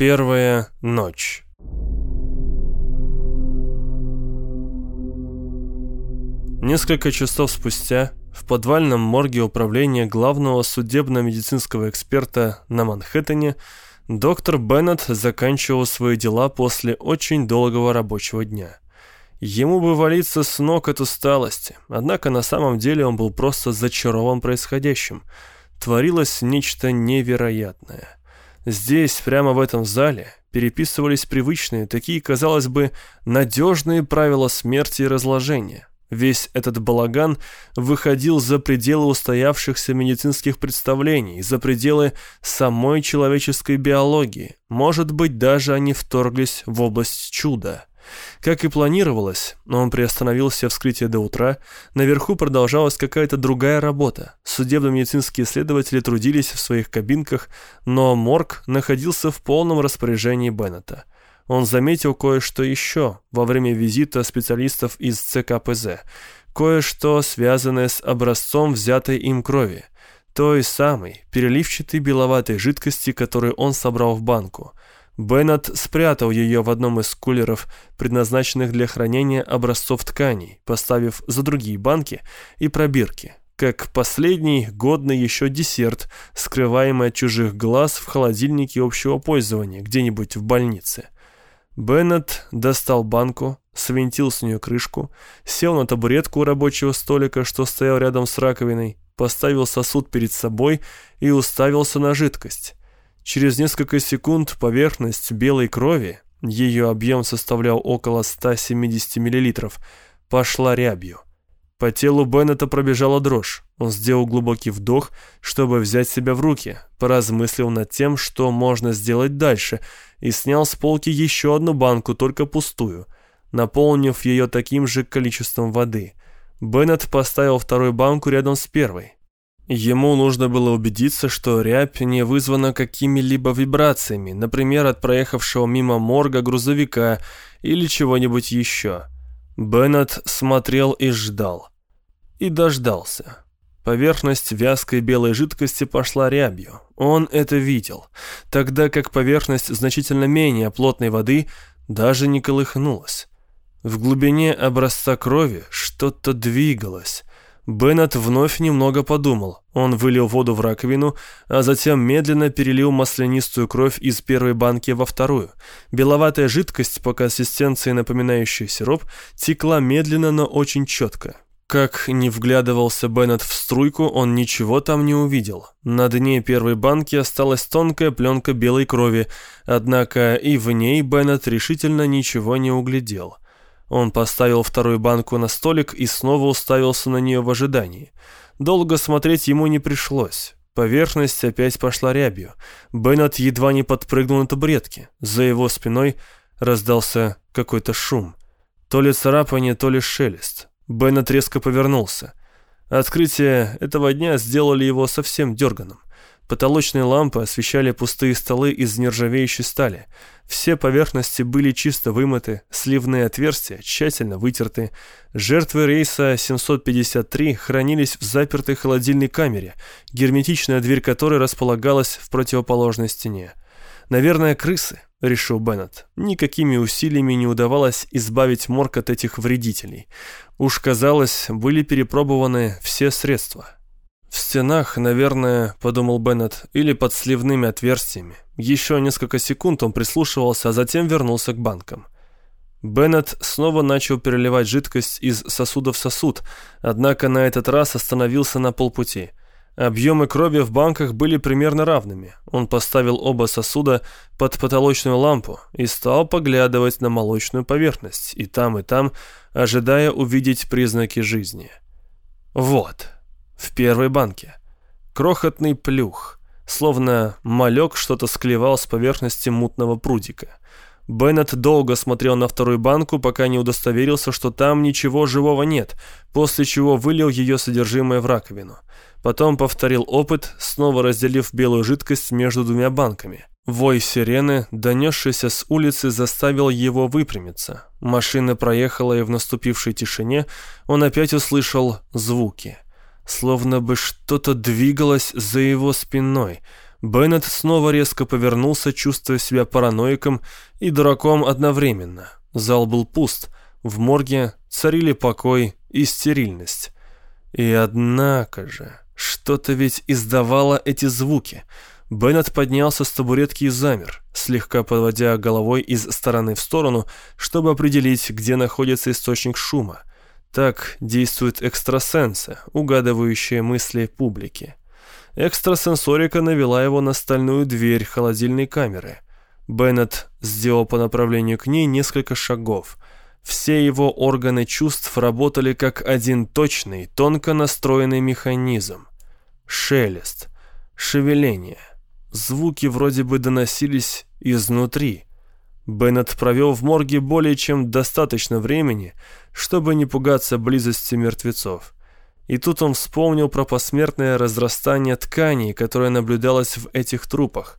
Первая ночь. Несколько часов спустя в подвальном морге управления главного судебно-медицинского эксперта на Манхэттене доктор Беннет заканчивал свои дела после очень долгого рабочего дня. Ему бы валиться с ног от усталости, однако на самом деле он был просто зачарован происходящим. Творилось нечто невероятное. Здесь, прямо в этом зале, переписывались привычные, такие, казалось бы, надежные правила смерти и разложения. Весь этот балаган выходил за пределы устоявшихся медицинских представлений, за пределы самой человеческой биологии. Может быть, даже они вторглись в область чуда. Как и планировалось, но он приостановил все вскрытия до утра, наверху продолжалась какая-то другая работа. Судебно-медицинские следователи трудились в своих кабинках, но морг находился в полном распоряжении Беннета. Он заметил кое-что еще во время визита специалистов из ЦКПЗ, кое-что связанное с образцом взятой им крови, той самой переливчатой беловатой жидкости, которую он собрал в банку – Беннет спрятал ее в одном из кулеров, предназначенных для хранения образцов тканей, поставив за другие банки и пробирки, как последний годный еще десерт, скрываемый от чужих глаз в холодильнике общего пользования где-нибудь в больнице. Беннет достал банку, свинтил с нее крышку, сел на табуретку у рабочего столика, что стоял рядом с раковиной, поставил сосуд перед собой и уставился на жидкость. Через несколько секунд поверхность белой крови, ее объем составлял около 170 мл, пошла рябью. По телу Беннета пробежала дрожь. Он сделал глубокий вдох, чтобы взять себя в руки, поразмыслил над тем, что можно сделать дальше, и снял с полки еще одну банку, только пустую, наполнив ее таким же количеством воды. Беннет поставил вторую банку рядом с первой. Ему нужно было убедиться, что рябь не вызвана какими-либо вибрациями, например, от проехавшего мимо морга грузовика или чего-нибудь еще. Беннет смотрел и ждал. И дождался. Поверхность вязкой белой жидкости пошла рябью. Он это видел, тогда как поверхность значительно менее плотной воды даже не колыхнулась. В глубине образца крови что-то двигалось. Беннет вновь немного подумал. Он вылил воду в раковину, а затем медленно перелил маслянистую кровь из первой банки во вторую. Беловатая жидкость, по консистенции напоминающая сироп, текла медленно, но очень четко. Как не вглядывался Беннет в струйку, он ничего там не увидел. На дне первой банки осталась тонкая пленка белой крови, однако и в ней Беннет решительно ничего не углядел. Он поставил вторую банку на столик и снова уставился на нее в ожидании. Долго смотреть ему не пришлось. Поверхность опять пошла рябью. Беннет едва не подпрыгнул на табуретке. За его спиной раздался какой-то шум. То ли царапание, то ли шелест. Беннет резко повернулся. Открытие этого дня сделали его совсем дерганым. Потолочные лампы освещали пустые столы из нержавеющей стали. Все поверхности были чисто вымыты, сливные отверстия тщательно вытерты. Жертвы рейса 753 хранились в запертой холодильной камере, герметичная дверь которой располагалась в противоположной стене. «Наверное, крысы», — решил Беннет. Никакими усилиями не удавалось избавить морг от этих вредителей. Уж, казалось, были перепробованы все средства. «В стенах, наверное, — подумал Беннет, — или под сливными отверстиями. Еще несколько секунд он прислушивался, а затем вернулся к банкам. Беннет снова начал переливать жидкость из сосуда в сосуд, однако на этот раз остановился на полпути. Объемы крови в банках были примерно равными. Он поставил оба сосуда под потолочную лампу и стал поглядывать на молочную поверхность, и там, и там, ожидая увидеть признаки жизни. «Вот», в первой банке. Крохотный плюх, словно малек что-то склевал с поверхности мутного прудика. Беннет долго смотрел на вторую банку, пока не удостоверился, что там ничего живого нет, после чего вылил ее содержимое в раковину. Потом повторил опыт, снова разделив белую жидкость между двумя банками. Вой сирены, донесшийся с улицы, заставил его выпрямиться. Машина проехала, и в наступившей тишине он опять услышал звуки – Словно бы что-то двигалось за его спиной. Беннет снова резко повернулся, чувствуя себя параноиком и дураком одновременно. Зал был пуст. В морге царили покой и стерильность. И однако же, что-то ведь издавало эти звуки. Беннет поднялся с табуретки и замер, слегка подводя головой из стороны в сторону, чтобы определить, где находится источник шума. Так действуют экстрасенсы, угадывающие мысли публики. Экстрасенсорика навела его на стальную дверь холодильной камеры. Беннет сделал по направлению к ней несколько шагов. Все его органы чувств работали как один точный, тонко настроенный механизм. Шелест, шевеление. Звуки вроде бы доносились изнутри. Беннет провел в морге более чем достаточно времени, чтобы не пугаться близости мертвецов. И тут он вспомнил про посмертное разрастание тканей, которое наблюдалось в этих трупах.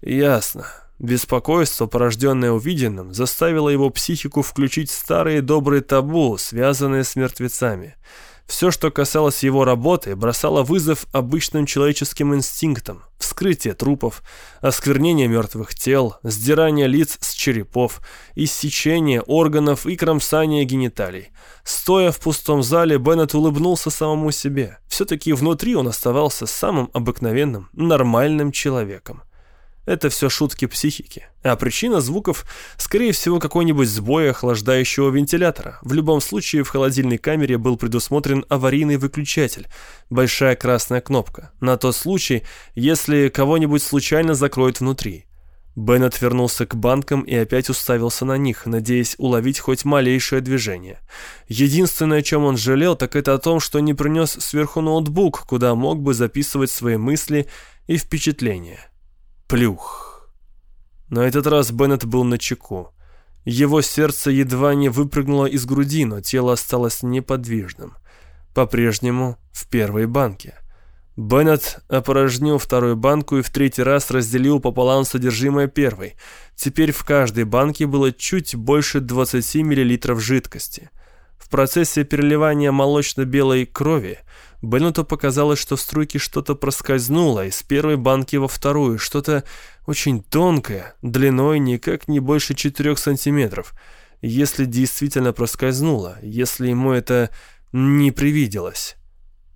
Ясно. Беспокойство, порожденное увиденным, заставило его психику включить старые добрые табу, связанные с мертвецами – все, что касалось его работы, бросало вызов обычным человеческим инстинктам. Вскрытие трупов, осквернение мертвых тел, сдирание лиц с черепов, иссечение органов и кромсание гениталий. Стоя в пустом зале, Беннет улыбнулся самому себе. Все-таки внутри он оставался самым обыкновенным, нормальным человеком. Это все шутки психики. А причина звуков, скорее всего, какой-нибудь сбой охлаждающего вентилятора. В любом случае, в холодильной камере был предусмотрен аварийный выключатель. Большая красная кнопка. На тот случай, если кого-нибудь случайно закроют внутри. Беннет вернулся к банкам и опять уставился на них, надеясь уловить хоть малейшее движение. Единственное, о чем он жалел, так это о том, что не принес сверху ноутбук, куда мог бы записывать свои мысли и впечатления. Плюх. На этот раз Беннет был на чеку. Его сердце едва не выпрыгнуло из груди, но тело осталось неподвижным. По-прежнему в первой банке. Беннет опорожнил вторую банку и в третий раз разделил пополам содержимое первой. Теперь в каждой банке было чуть больше 20 мл жидкости. В процессе переливания молочно-белой крови Беннету показалось, что в струйке что-то проскользнуло из первой банки во вторую, что-то очень тонкое, длиной никак не больше 4 сантиметров. Если действительно проскользнуло, если ему это не привиделось.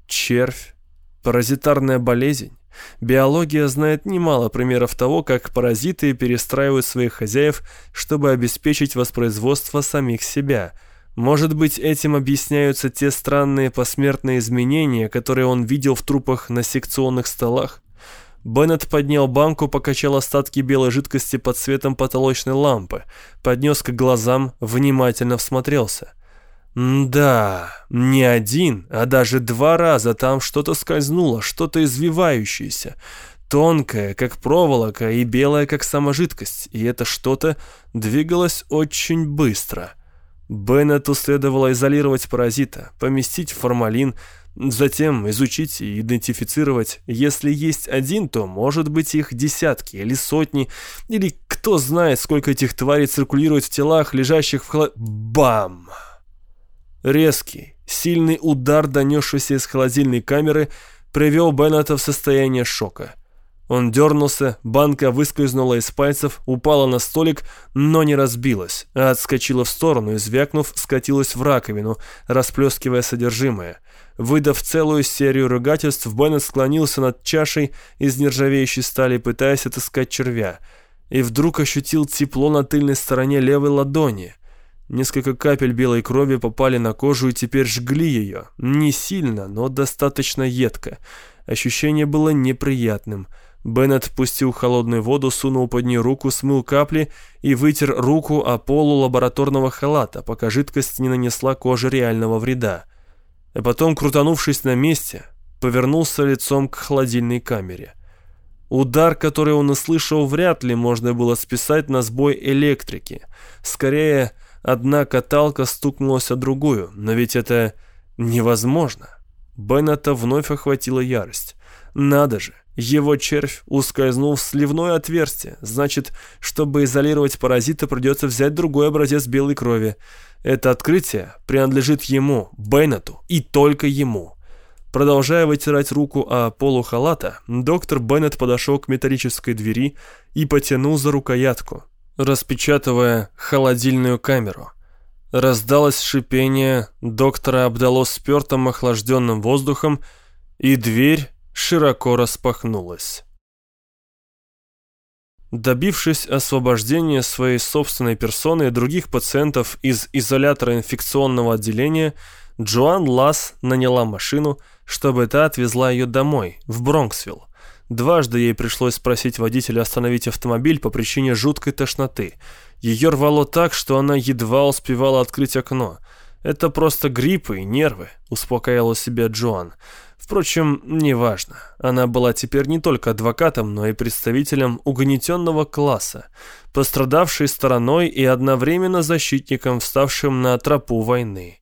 Червь, паразитарная болезнь. Биология знает немало примеров того, как паразиты перестраивают своих хозяев, чтобы обеспечить воспроизводство самих себя – может быть, этим объясняются те странные посмертные изменения, которые он видел в трупах на секционных столах? Беннет поднял банку, покачал остатки белой жидкости под светом потолочной лампы, поднес к глазам, внимательно всмотрелся. Да, не один, а даже два раза там что-то скользнуло, что-то извивающееся, тонкое, как проволока, и белое, как сама жидкость, и это что-то двигалось очень быстро — Беннету следовало изолировать паразита, поместить в формалин, затем изучить и идентифицировать. Если есть один, то может быть их десятки или сотни, или кто знает, сколько этих тварей циркулирует в телах, лежащих в холод... Бам! Резкий, сильный удар, донесшийся из холодильной камеры, привел Беннета в состояние шока – он дернулся, банка выскользнула из пальцев, упала на столик, но не разбилась, а отскочила в сторону и, звякнув, скатилась в раковину, расплескивая содержимое. Выдав целую серию ругательств, Беннет склонился над чашей из нержавеющей стали, пытаясь отыскать червя. И вдруг ощутил тепло на тыльной стороне левой ладони. Несколько капель белой крови попали на кожу и теперь жгли ее. Не сильно, но достаточно едко. Ощущение было неприятным – Беннет пустил холодную воду, сунул под нее руку, смыл капли и вытер руку о полу лабораторного халата, пока жидкость не нанесла коже реального вреда. А потом, крутанувшись на месте, повернулся лицом к холодильной камере. Удар, который он услышал, вряд ли можно было списать на сбой электрики. Скорее, одна каталка стукнулась о другую, но ведь это невозможно. Беннета вновь охватила ярость. Надо же, его червь ускользнул в сливное отверстие. Значит, чтобы изолировать паразита, придется взять другой образец белой крови. Это открытие принадлежит ему, Беннету, и только ему. Продолжая вытирать руку о полу халата, доктор Беннет подошел к металлической двери и потянул за рукоятку, распечатывая холодильную камеру. Раздалось шипение, доктора обдало спертым охлажденным воздухом, и дверь широко распахнулась. Добившись освобождения своей собственной персоны и других пациентов из изолятора инфекционного отделения, Джоан Ласс наняла машину, чтобы та отвезла ее домой, в Бронксвилл. Дважды ей пришлось спросить водителя остановить автомобиль по причине жуткой тошноты. Ее рвало так, что она едва успевала открыть окно. «Это просто грипп и нервы», — успокаивала себя Джоан. Впрочем, неважно. Она была теперь не только адвокатом, но и представителем угнетенного класса, пострадавшей стороной и одновременно защитником, вставшим на тропу войны.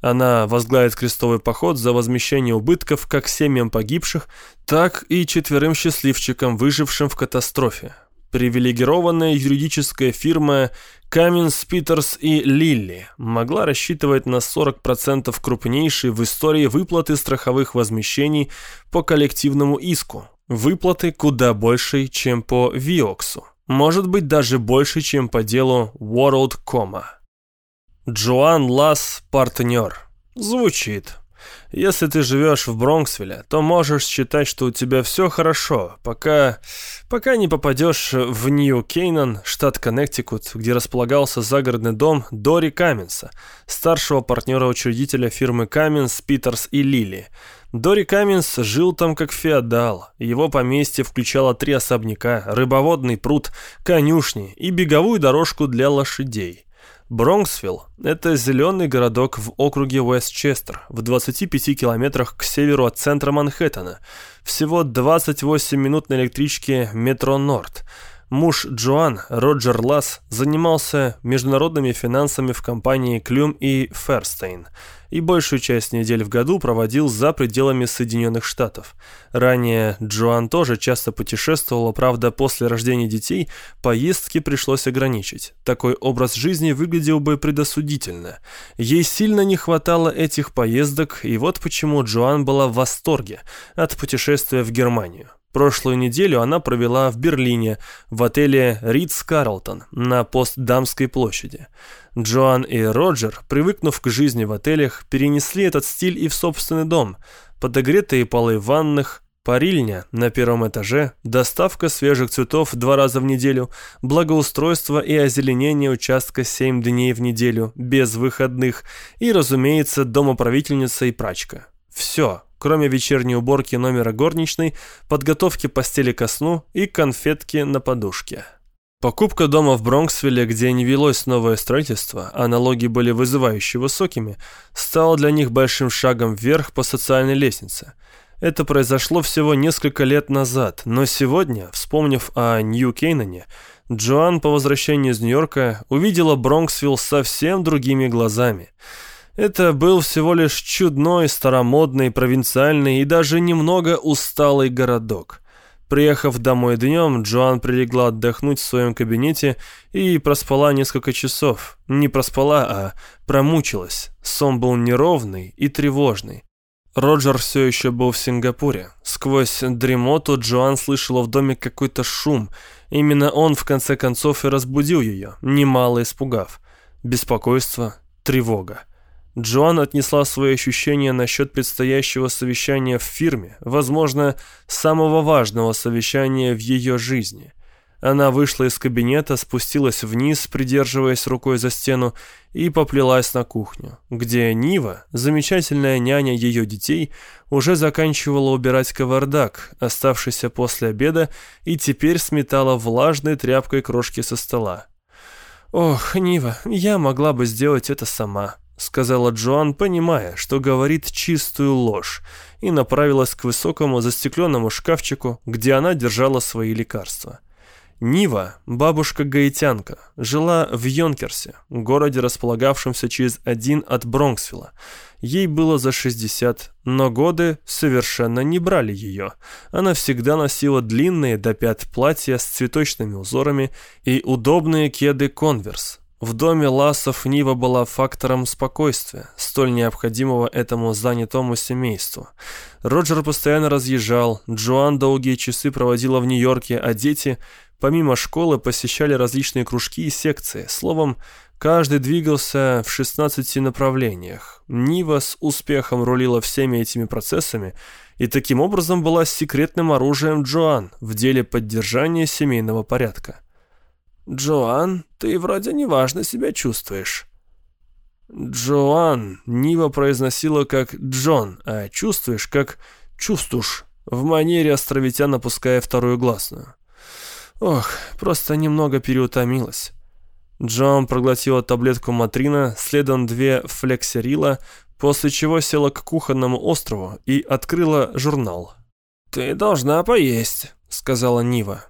Она возглавит крестовый поход за возмещение убытков как семьям погибших, так и четверым счастливчикам, выжившим в катастрофе. Привилегированная юридическая фирма Каменс, Питерс и Лилли могла рассчитывать на 40% крупнейшей в истории выплаты страховых возмещений по коллективному иску. Выплаты куда больше, чем по Виоксу. Может быть, даже больше, чем по делу WorldComa. Джоан Лас партнер. Звучит. Если ты живешь в Бронксвилле, то можешь считать, что у тебя все хорошо, пока... пока не попадешь в Нью-Кейнан, штат Коннектикут, где располагался загородный дом Дори Каменса, старшего партнера-учредителя фирмы Каменс, Питерс и Лили. Дори Каменс жил там как феодал. Его поместье включало три особняка, рыбоводный пруд, конюшни и беговую дорожку для лошадей. Бронксвилл – это зеленый городок в округе Уэстчестер, в 25 километрах к северу от центра Манхэттена. Всего 28 минут на электричке «Метро Норд». Муж Джоан, Роджер Ласс, занимался международными финансами в компании «Клюм» и «Ферстейн» и большую часть недель в году проводил за пределами Соединенных Штатов. Ранее Джоан тоже часто путешествовала, правда, после рождения детей поездки пришлось ограничить. Такой образ жизни выглядел бы предосудительно. Ей сильно не хватало этих поездок, и вот почему Джоан была в восторге от путешествия в Германию. Прошлую неделю она провела в Берлине, в отеле Ридс Карлтон на Постдамской площади. Джоан и Роджер, привыкнув к жизни в отелях, перенесли этот стиль и в собственный дом. Подогретые полы в ваннах, парильня на первом этаже, доставка свежих цветов два раза в неделю, благоустройство и озеленение участка семь дней в неделю, без выходных, и, разумеется, домоправительница и прачка. Все, кроме вечерней уборки номера горничной, подготовки постели ко сну и конфетки на подушке. Покупка дома в Бронксвилле, где не велось новое строительство, а налоги были вызывающе высокими, стала для них большим шагом вверх по социальной лестнице. Это произошло всего несколько лет назад, но сегодня, вспомнив о Нью-Кейнане, Джоан по возвращении из Нью-Йорка увидела Бронксвилл совсем другими глазами – это был всего лишь чудной, старомодный, провинциальный и даже немного усталый городок. Приехав домой днем, Джоан прилегла отдохнуть в своем кабинете и проспала несколько часов. Не проспала, а промучилась. Сон был неровный и тревожный. Роджер все еще был в Сингапуре. Сквозь дремоту Джоан слышала в доме какой-то шум. Именно он, в конце концов, и разбудил ее, немало испугав. Беспокойство, тревога. Джоан отнесла свои ощущения насчет предстоящего совещания в фирме, возможно, самого важного совещания в ее жизни. Она вышла из кабинета, спустилась вниз, придерживаясь рукой за стену, и поплелась на кухню, где Нива, замечательная няня ее детей, уже заканчивала убирать кавардак, оставшийся после обеда, и теперь сметала влажной тряпкой крошки со стола. «Ох, Нива, я могла бы сделать это сама», сказала Джоан, понимая, что говорит чистую ложь, и направилась к высокому застекленному шкафчику, где она держала свои лекарства. Нива, бабушка-гаитянка, жила в Йонкерсе, городе, располагавшемся через один от Бронксвилла. Ей было за 60, но годы совершенно не брали ее. Она всегда носила длинные до пят платья с цветочными узорами и удобные кеды «Конверс», В доме Лассов Нива была фактором спокойствия, столь необходимого этому занятому семейству. Роджер постоянно разъезжал, Джоан долгие часы проводила в Нью-Йорке, а дети, помимо школы, посещали различные кружки и секции. Словом, каждый двигался в 16 направлениях. Нива с успехом рулила всеми этими процессами и таким образом была секретным оружием Джоан в деле поддержания семейного порядка. «Джоан, ты вроде неважно себя чувствуешь». «Джоан» Нива произносила как «Джон», а чувствуешь как «чувствуешь», в манере островитян опуская вторую гласную. «Ох, просто немного переутомилась». Джон проглотила таблетку Матрина, следом две флексерила, после чего села к кухонному острову и открыла журнал. «Ты должна поесть», — сказала Нива.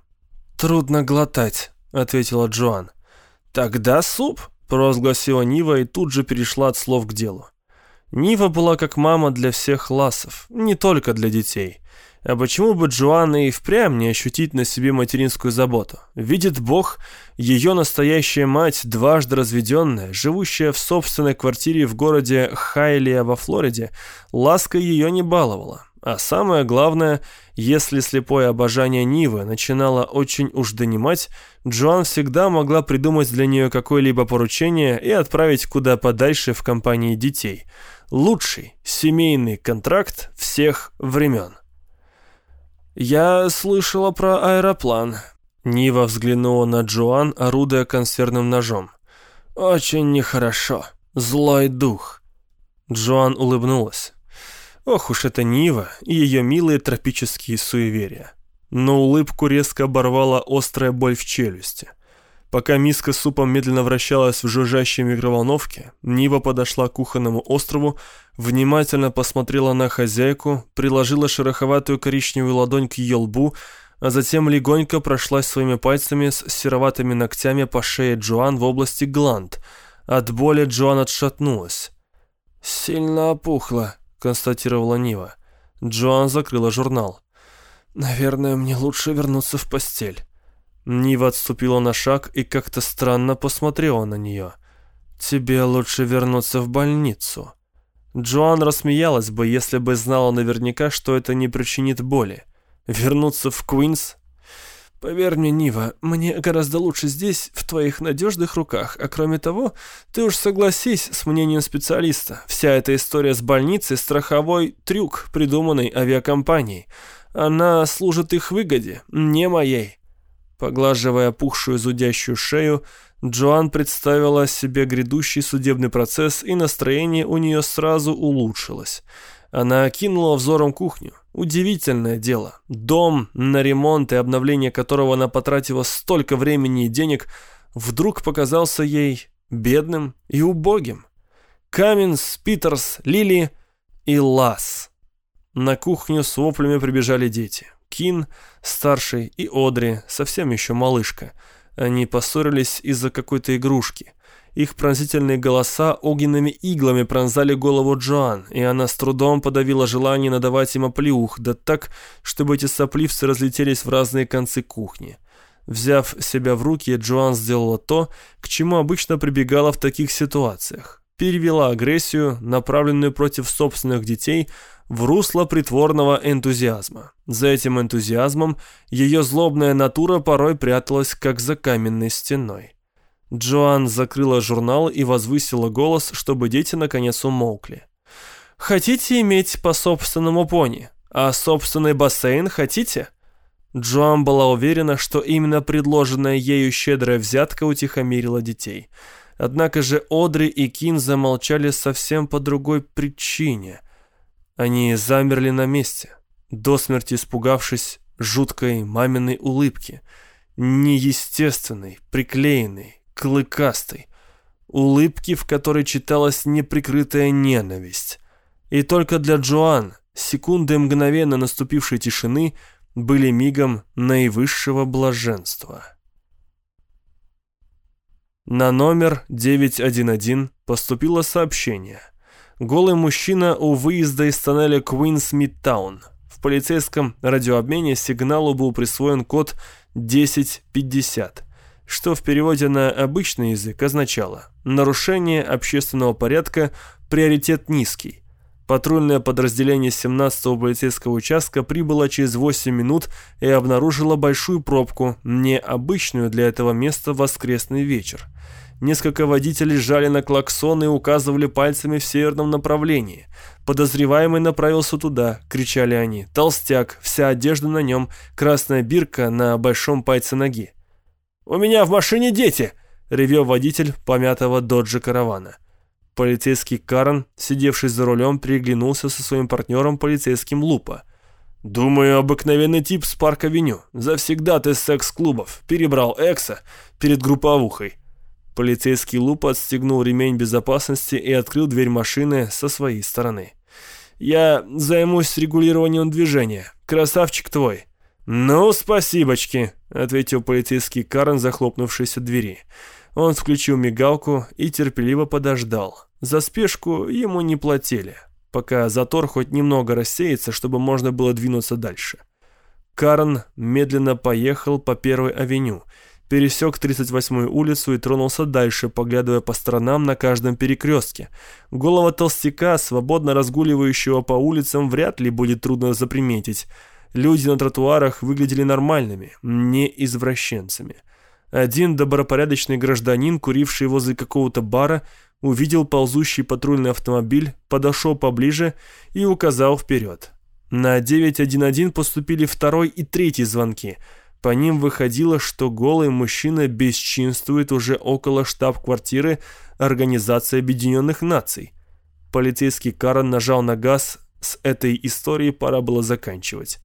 «Трудно глотать», — ответила Джоан. «Тогда суп», — провозгласила Нива и тут же перешла от слов к делу. Нива была как мама для всех ласов, не только для детей. А почему бы Джоанна и впрямь не ощутить на себе материнскую заботу? Видит Бог, ее настоящая мать, дважды разведенная, живущая в собственной квартире в городе Хайлия во Флориде, лаской ее не баловала. А самое главное, если слепое обожание Нивы начинало очень уж донимать, Джоан всегда могла придумать для нее какое-либо поручение и отправить куда подальше в компании детей. Лучший семейный контракт всех времен. «Я слышала про аэроплан». Нива взглянула на Джоан, орудуя консервным ножом. «Очень нехорошо. Злой дух». Джоан улыбнулась. Ох уж это Нива и ее милые тропические суеверия. Но улыбку резко оборвала острая боль в челюсти. Пока миска с супом медленно вращалась в жужжащей микроволновке, Нива подошла к кухонному острову, внимательно посмотрела на хозяйку, приложила шероховатую коричневую ладонь к ее лбу, а затем легонько прошлась своими пальцами с сероватыми ногтями по шее Джоан в области гланд. От боли Джоан отшатнулась. «Сильно опухла», — констатировала Нива. Джоан закрыла журнал. «Наверное, мне лучше вернуться в постель». Нива отступила на шаг и как-то странно посмотрела на нее. «Тебе лучше вернуться в больницу». Джоан рассмеялась бы, если бы знала наверняка, что это не причинит боли. Вернуться в Куинс Поверь мне, Нива, мне гораздо лучше здесь, в твоих надежных руках. А кроме того, ты уж согласись с мнением специалиста. Вся эта история с больницей – страховой трюк, придуманный авиакомпанией. Она служит их выгоде, не моей. Поглаживая пухшую зудящую шею, Джоан представила себе грядущий судебный процесс, и настроение у нее сразу улучшилось. Она окинула взором кухню. Удивительное дело. Дом, на ремонт и обновление которого она потратила столько времени и денег, вдруг показался ей бедным и убогим. Каменс, Питерс, Лили и Лас. На кухню с воплями прибежали дети. Кин, старший, и Одри, совсем еще малышка. Они поссорились из-за какой-то игрушки. Их пронзительные голоса огненными иглами пронзали голову Джоан, и она с трудом подавила желание надавать им оплеух, да так, чтобы эти сопливцы разлетелись в разные концы кухни. Взяв себя в руки, Джоан сделала то, к чему обычно прибегала в таких ситуациях. Перевела агрессию, направленную против собственных детей, в русло притворного энтузиазма. За этим энтузиазмом ее злобная натура порой пряталась, как за каменной стеной. Джоан закрыла журнал и возвысила голос, чтобы дети наконец умолкли. «Хотите иметь по собственному пони? А собственный бассейн хотите?» Джоан была уверена, что именно предложенная ею щедрая взятка утихомирила детей. Однако же Одри и Кин замолчали совсем по другой причине. Они замерли на месте, до смерти испугавшись жуткой маминой улыбки, неестественной, приклеенной, клыкастой, улыбки, в которой читалась неприкрытая ненависть. И только для Джоан секунды мгновенно наступившей тишины были мигом наивысшего блаженства. На номер 911 поступило сообщение. Голый мужчина у выезда из тоннеля Куинс Мидтаун. В полицейском радиообмене сигналу был присвоен код 1050. Что в переводе на обычный язык означало «нарушение общественного порядка, приоритет низкий». Патрульное подразделение 17-го полицейского участка прибыло через 8 минут и обнаружило большую пробку, необычную для этого места воскресный вечер. Несколько водителей жали на клаксон и указывали пальцами в северном направлении. Подозреваемый направился туда, кричали они. Толстяк, вся одежда на нем, красная бирка на большом пальце ноги. «У меня в машине дети!» — ревел водитель помятого доджа каравана. Полицейский Карен, сидевший за рулем, переглянулся со своим партнером полицейским Лупа. «Думаю, обыкновенный тип с парк-авеню. Завсегда ты секс-клубов. Перебрал Экса перед групповухой». Полицейский луп отстегнул ремень безопасности и открыл дверь машины со своей стороны. «Я займусь регулированием движения. Красавчик твой». «Ну, спасибочки», — ответил полицейский Карен, захлопнувшийся двери. Он включил мигалку и терпеливо подождал. За спешку ему не платили, пока затор хоть немного рассеется, чтобы можно было двинуться дальше. Карен медленно поехал по первой авеню — пересек 38-ю улицу и тронулся дальше, поглядывая по сторонам на каждом перекрестке. Голова толстяка, свободно разгуливающего по улицам, вряд ли будет трудно заприметить. Люди на тротуарах выглядели нормальными, не извращенцами. Один добропорядочный гражданин, куривший возле какого-то бара, увидел ползущий патрульный автомобиль, подошел поближе и указал вперед. На 911 поступили второй и третий звонки – по ним выходило, что голый мужчина бесчинствует уже около штаб-квартиры Организации Объединенных Наций. Полицейский Карен нажал на газ, с этой историей пора было заканчивать.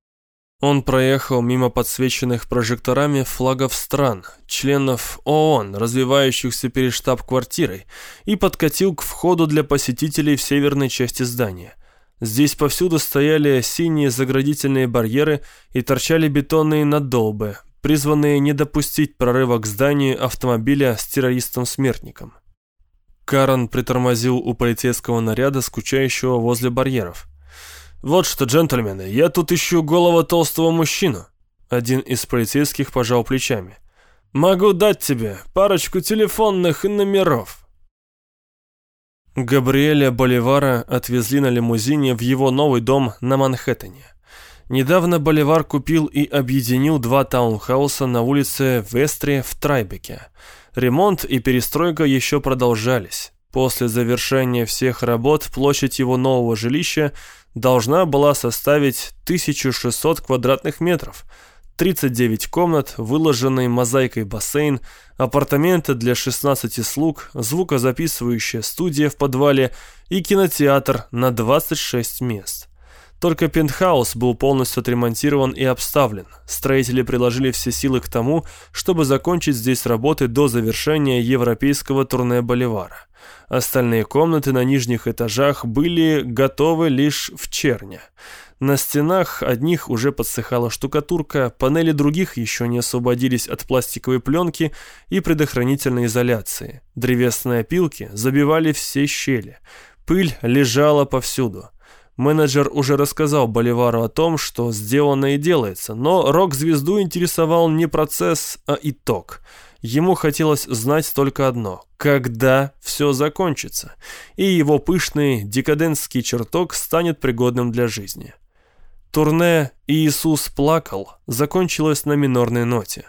Он проехал мимо подсвеченных прожекторами флагов стран, членов ООН, развивающихся перед штаб-квартирой, и подкатил к входу для посетителей в северной части здания – Здесь повсюду стояли синие заградительные барьеры и торчали бетонные надолбы, призванные не допустить прорыва к зданию автомобиля с террористом-смертником. Карен притормозил у полицейского наряда, скучающего возле барьеров. «Вот что, джентльмены, я тут ищу голого толстого мужчину». Один из полицейских пожал плечами. «Могу дать тебе парочку телефонных номеров». Габриэля Боливара отвезли на лимузине в его новый дом на Манхэттене. Недавно Боливар купил и объединил два таунхауса на улице Вестре в Трайбеке. Ремонт и перестройка еще продолжались. После завершения всех работ площадь его нового жилища должна была составить 1600 квадратных метров – 39 комнат, выложенный мозаикой бассейн, апартаменты для 16 слуг, звукозаписывающая студия в подвале и кинотеатр на 26 мест. Только пентхаус был полностью отремонтирован и обставлен. Строители приложили все силы к тому, чтобы закончить здесь работы до завершения европейского турне Боливара. Остальные комнаты на нижних этажах были готовы лишь в черне. На стенах одних уже подсыхала штукатурка, панели других еще не освободились от пластиковой пленки и предохранительной изоляции. Древесные опилки забивали все щели. Пыль лежала повсюду. Менеджер уже рассказал Боливару о том, что сделано и делается, но рок-звезду интересовал не процесс, а итог. Ему хотелось знать только одно – когда все закончится, и его пышный декадентский чертог станет пригодным для жизни. Турне «Иисус плакал» закончилось на минорной ноте.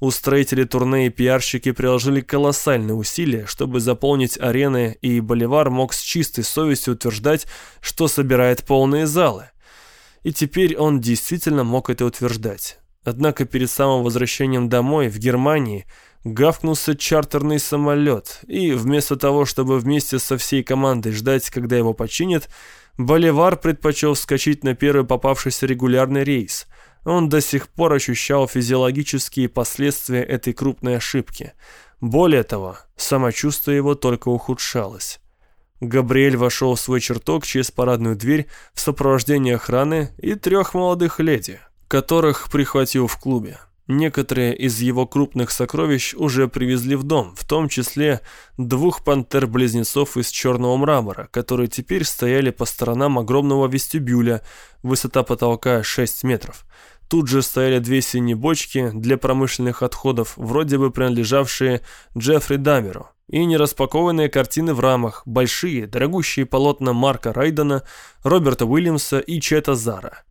Устроители турне и пиарщики приложили колоссальные усилия, чтобы заполнить арены, и Боливар мог с чистой совестью утверждать, что собирает полные залы. И теперь он действительно мог это утверждать. Однако перед самым возвращением домой, в Германии, гавкнулся чартерный самолет, и вместо того, чтобы вместе со всей командой ждать, когда его починят, Боливар предпочел вскочить на первый попавшийся регулярный рейс. Он до сих пор ощущал физиологические последствия этой крупной ошибки. Более того, самочувствие его только ухудшалось. Габриэль вошел в свой чертог через парадную дверь в сопровождении охраны и трех молодых леди, которых прихватил в клубе. Некоторые из его крупных сокровищ уже привезли в дом, в том числе двух пантер-близнецов из черного мрамора, которые теперь стояли по сторонам огромного вестибюля, высота потолка 6 метров. Тут же стояли две синие бочки для промышленных отходов, вроде бы принадлежавшие Джеффри Дамеру, и нераспакованные картины в рамах, большие, дорогущие полотна Марка Райдена, Роберта Уильямса и Чета Зара.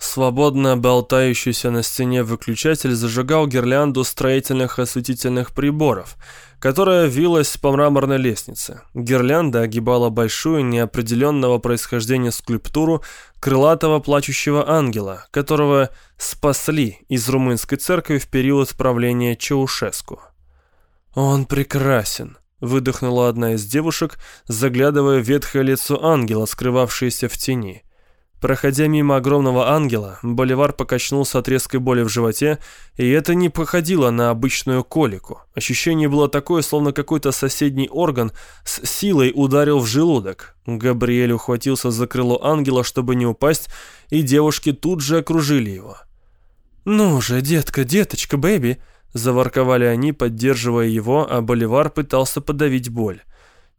Свободно болтающийся на стене выключатель зажигал гирлянду строительных осветительных приборов, которая вилась по мраморной лестнице. Гирлянда огибала большую неопределенного происхождения скульптуру крылатого плачущего ангела, которого спасли из румынской церкви в период правления Чаушеску. «Он прекрасен», — выдохнула одна из девушек, заглядывая в ветхое лицо ангела, скрывавшееся в тени. Проходя мимо огромного ангела, Боливар покачнулся от резкой боли в животе, и это не походило на обычную колику. Ощущение было такое, словно какой-то соседний орган с силой ударил в желудок. Габриэль ухватился за крыло ангела, чтобы не упасть, и девушки тут же окружили его. «Ну же, детка, деточка, бэби!» Заворковали они, поддерживая его, а Боливар пытался подавить боль.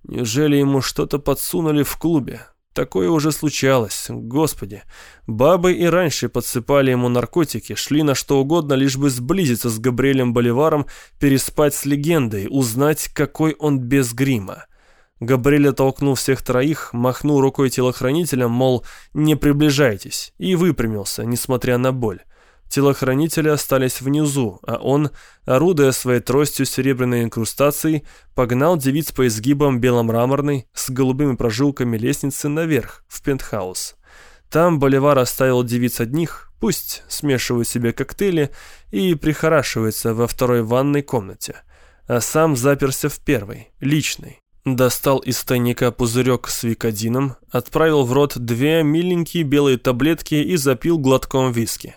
Неужели ему что-то подсунули в клубе? Такое уже случалось, господи. Бабы и раньше подсыпали ему наркотики, шли на что угодно, лишь бы сблизиться с Габриэлем Боливаром, переспать с легендой, узнать, какой он без грима. Габриэль оттолкнул всех троих, махнул рукой телохранителям, мол, не приближайтесь, и выпрямился, несмотря на боль. Телохранители остались внизу, а он, орудуя своей тростью серебряной инкрустацией, погнал девиц по изгибам беломраморной с голубыми прожилками лестницы наверх, в пентхаус. Там Боливар оставил девиц одних, пусть смешивают себе коктейли и прихорашиваются во второй ванной комнате, а сам заперся в первой, личной. Достал из тайника пузырек с викодином, отправил в рот две миленькие белые таблетки и запил глотком виски.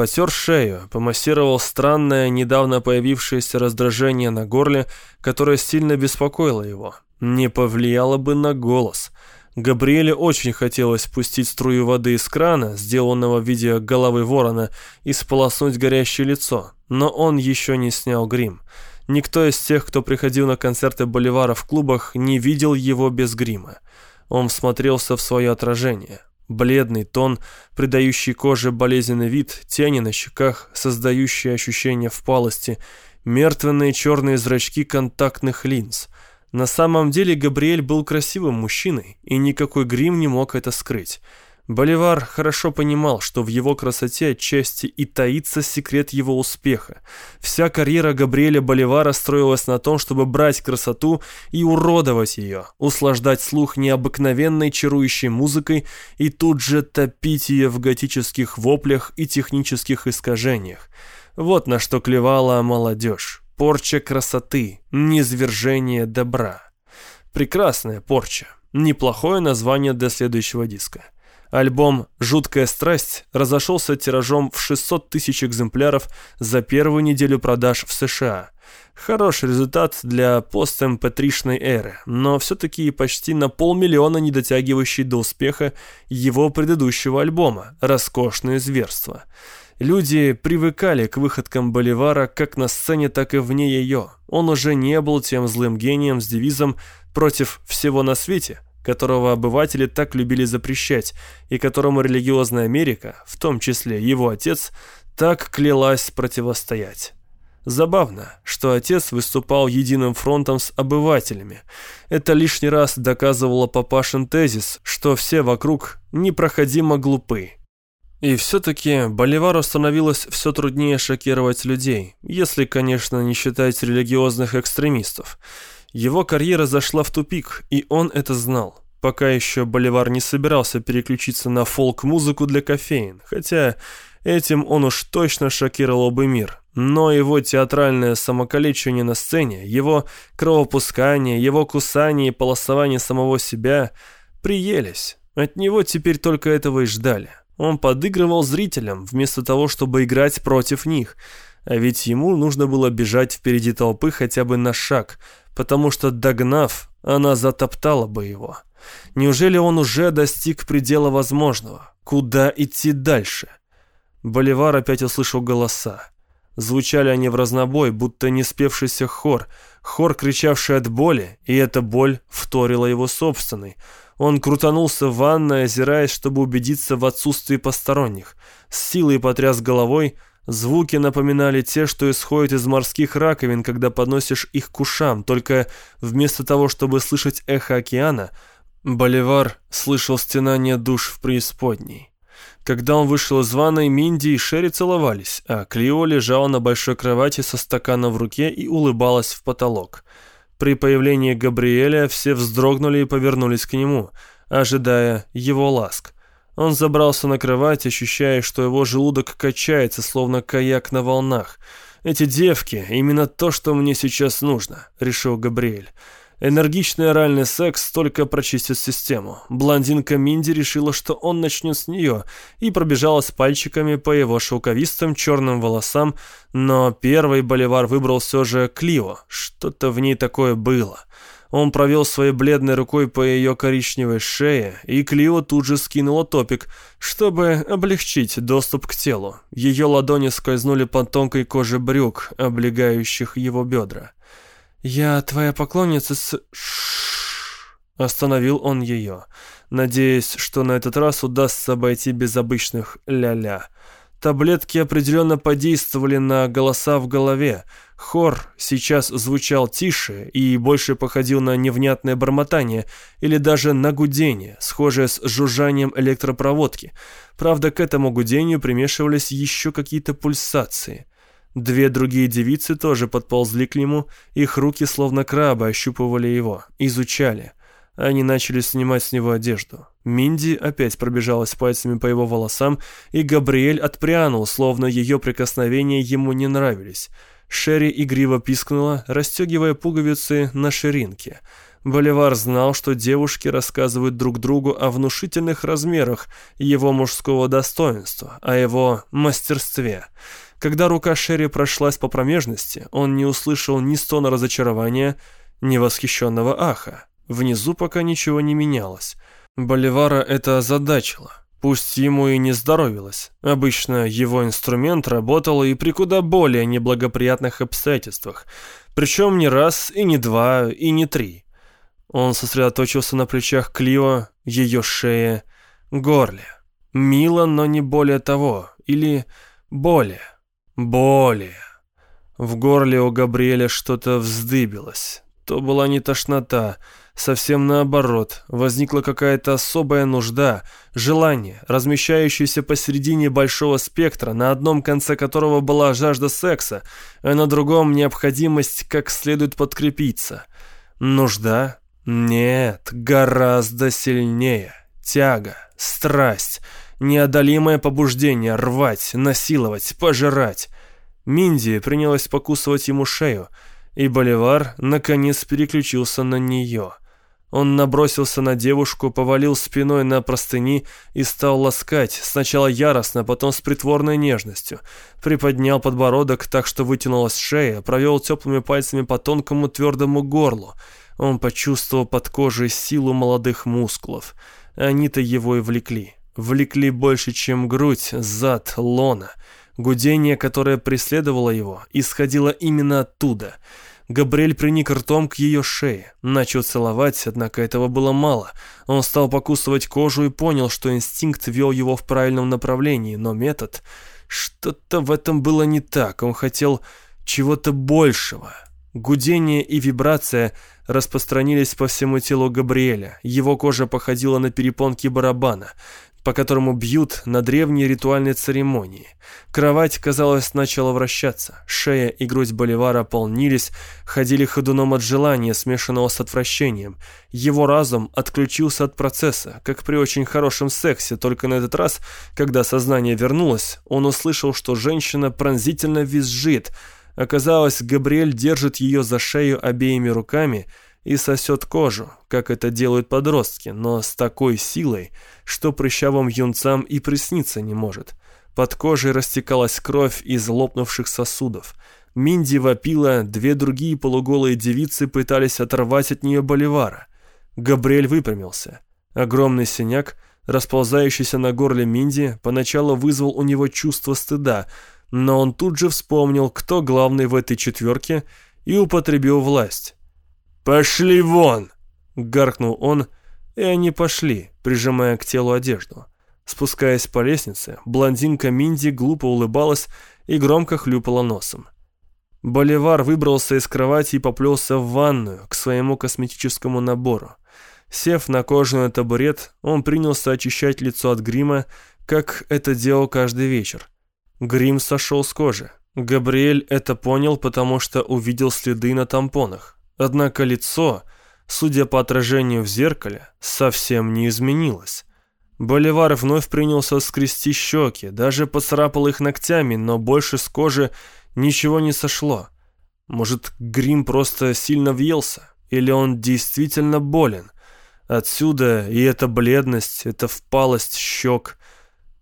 Потер шею, помассировал странное, недавно появившееся раздражение на горле, которое сильно беспокоило его. Не повлияло бы на голос. Габриэле очень хотелось спустить струю воды из крана, сделанного в виде головы ворона, и сполоснуть горящее лицо, но он еще не снял грим. Никто из тех, кто приходил на концерты Боливара в клубах, не видел его без грима. Он всмотрелся в свое отражение. Бледный тон, придающий коже болезненный вид, тени на щеках, создающие ощущение впалости, мертвенные черные зрачки контактных линз. На самом деле Габриэль был красивым мужчиной, и никакой грим не мог это скрыть. Боливар хорошо понимал, что в его красоте отчасти и таится секрет его успеха. Вся карьера Габриэля Боливара строилась на том, чтобы брать красоту и уродовать ее, услаждать слух необыкновенной чарующей музыкой и тут же топить ее в готических воплях и технических искажениях. Вот на что клевала молодежь. Порча красоты, низвержение добра. Прекрасная порча. Неплохое название для следующего диска. Альбом «Жуткая страсть» разошелся тиражом в 600 тысяч экземпляров за первую неделю продаж в США. Хороший результат для пост-мп3-шной эры, но все-таки почти на полмиллиона не дотягивающий до успеха его предыдущего альбома «Роскошное зверство». Люди привыкали к выходкам Боливара как на сцене, так и вне ее. Он уже не был тем злым гением с девизом «против всего на свете», которого обыватели так любили запрещать, и которому религиозная Америка, в том числе его отец, так клялась противостоять. Забавно, что отец выступал единым фронтом с обывателями. Это лишний раз доказывало папашин тезис, что все вокруг непроходимо глупы. И все-таки Боливару становилось все труднее шокировать людей, если, конечно, не считать религиозных экстремистов. Его карьера зашла в тупик, и он это знал. Пока еще Боливар не собирался переключиться на фолк-музыку для кофеин, хотя этим он уж точно шокировал бы мир. Но его театральное самокалечивание на сцене, его кровопускание, его кусание и полосование самого себя приелись. От него теперь только этого и ждали. Он подыгрывал зрителям, вместо того, чтобы играть против них. А ведь ему нужно было бежать впереди толпы хотя бы на шаг – потому что, догнав, она затоптала бы его. Неужели он уже достиг предела возможного? Куда идти дальше? Боливар опять услышал голоса. Звучали они в разнобой, будто не спевшийся хор, хор, кричавший от боли, и эта боль вторила его собственной. Он крутанулся в ванной, озираясь, чтобы убедиться в отсутствии посторонних. С силой потряс головой, звуки напоминали те, что исходят из морских раковин, когда подносишь их к ушам, только вместо того, чтобы слышать эхо океана, Боливар слышал стенание душ в преисподней. Когда он вышел из ванной, Минди и Шерри целовались, а Клио лежала на большой кровати со стаканом в руке и улыбалась в потолок. При появлении Габриэля все вздрогнули и повернулись к нему, ожидая его ласк. Он забрался на кровать, ощущая, что его желудок качается, словно каяк на волнах. «Эти девки — именно то, что мне сейчас нужно», — решил Габриэль. Энергичный оральный секс только прочистит систему. Блондинка Минди решила, что он начнет с нее, и пробежалась пальчиками по его шелковистым черным волосам, но первый Боливар выбрал все же Клио. Что-то в ней такое было. Он провел своей бледной рукой по ее коричневой шее, и Клио тут же скинула топик, чтобы облегчить доступ к телу. Ее ладони скользнули по тонкой коже брюк, облегающих его бедра. «Я твоя поклонница с...» Остановил он ее, надеясь, что на этот раз удастся обойти без обычных ля-ля. Таблетки определенно подействовали на голоса в голове. Хор сейчас звучал тише и больше походил на невнятное бормотание или даже на гудение, схожее с жужжанием электропроводки. Правда, к этому гудению примешивались еще какие-то пульсации. Две другие девицы тоже подползли к нему, их руки словно крабы ощупывали его, изучали. Они начали снимать с него одежду. Минди опять пробежалась пальцами по его волосам, и Габриэль отпрянул, словно ее прикосновения ему не нравились. Шерри игриво пискнула, расстегивая пуговицы на ширинке. Боливар знал, что девушки рассказывают друг другу о внушительных размерах его мужского достоинства, о его мастерстве. Когда рука Шерри прошлась по промежности, он не услышал ни стона разочарования, ни восхищенного аха. Внизу пока ничего не менялось. Боливара это озадачило. Пусть ему и не здоровилось. Обычно его инструмент работал и при куда более неблагоприятных обстоятельствах. Причем не раз, и не два, и не три. Он сосредоточился на плечах Клио, ее шее, горле. Мило, но не более того. Или более. Боли. В горле у Габриэля что-то вздыбилось. То была не тошнота, совсем наоборот. Возникла какая-то особая нужда, желание, размещающееся посередине большого спектра, на одном конце которого была жажда секса, а на другом необходимость как следует подкрепиться. Нужда? Нет, гораздо сильнее. Тяга, страсть — Неодолимое побуждение рвать, насиловать, пожирать. Минди принялась покусывать ему шею, и Боливар наконец переключился на нее. Он набросился на девушку, повалил спиной на простыни и стал ласкать, сначала яростно, потом с притворной нежностью. Приподнял подбородок так, что вытянулась шея, провел теплыми пальцами по тонкому твердому горлу. Он почувствовал под кожей силу молодых мускулов. Они-то его и влекли влекли больше, чем грудь, зад, лона. Гудение, которое преследовало его, исходило именно оттуда. Габриэль приник ртом к ее шее, начал целовать, однако этого было мало. Он стал покусывать кожу и понял, что инстинкт вел его в правильном направлении, но метод... Что-то в этом было не так, он хотел чего-то большего. Гудение и вибрация распространились по всему телу Габриэля. Его кожа походила на перепонки барабана по которому бьют на древней ритуальной церемонии. Кровать, казалось, начала вращаться. Шея и грудь Боливара полнились, ходили ходуном от желания, смешанного с отвращением. Его разум отключился от процесса, как при очень хорошем сексе, только на этот раз, когда сознание вернулось, он услышал, что женщина пронзительно визжит. Оказалось, Габриэль держит ее за шею обеими руками – и сосет кожу, как это делают подростки, но с такой силой, что прыщавым юнцам и присниться не может. Под кожей растекалась кровь из лопнувших сосудов. Минди вопила, две другие полуголые девицы пытались оторвать от нее боливара. Габриэль выпрямился. Огромный синяк, расползающийся на горле Минди, поначалу вызвал у него чувство стыда, но он тут же вспомнил, кто главный в этой четверке, и употребил власть. «Пошли вон!» — гаркнул он, и они пошли, прижимая к телу одежду. Спускаясь по лестнице, блондинка Минди глупо улыбалась и громко хлюпала носом. Боливар выбрался из кровати и поплелся в ванную к своему косметическому набору. Сев на кожаный табурет, он принялся очищать лицо от грима, как это делал каждый вечер. Грим сошел с кожи. Габриэль это понял, потому что увидел следы на тампонах. Однако лицо, судя по отражению в зеркале, совсем не изменилось. Боливар вновь принялся скрести щеки, даже поцарапал их ногтями, но больше с кожи ничего не сошло. Может, грим просто сильно въелся? Или он действительно болен? Отсюда и эта бледность, эта впалость щек.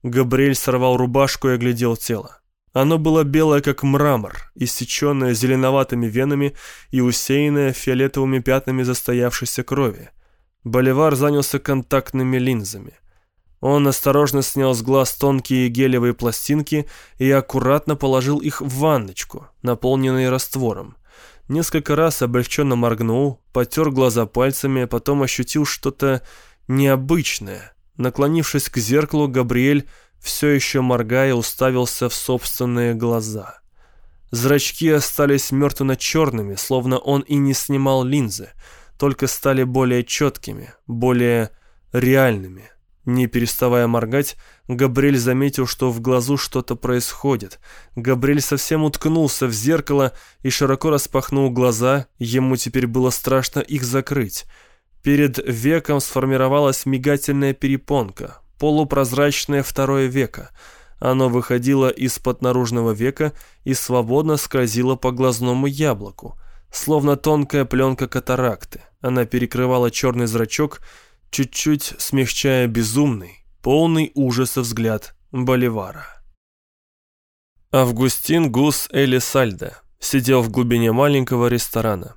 Габриэль сорвал рубашку и оглядел тело. Оно было белое, как мрамор, иссеченное зеленоватыми венами и усеянное фиолетовыми пятнами застоявшейся крови. Боливар занялся контактными линзами – он осторожно снял с глаз тонкие гелевые пластинки и аккуратно положил их в ванночку, наполненные раствором. Несколько раз облегченно моргнул, потер глаза пальцами, потом ощутил что-то необычное. Наклонившись к зеркалу, Габриэль, все еще моргая, уставился в собственные глаза. Зрачки остались мертвенно-черными, словно он и не снимал линзы, только стали более четкими, более реальными. Не переставая моргать, Габриэль заметил, что в глазу что-то происходит. Габриэль совсем уткнулся в зеркало и широко распахнул глаза, ему теперь было страшно их закрыть. Перед веком сформировалась мигательная перепонка, полупрозрачное второе веко. Оно выходило из-под наружного века и свободно скользило по глазному яблоку, словно тонкая пленка катаракты. Она перекрывала черный зрачок чуть-чуть смягчая безумный, полный ужаса взгляд Боливара. Августин Гус Элисальдо сидел в глубине маленького ресторана.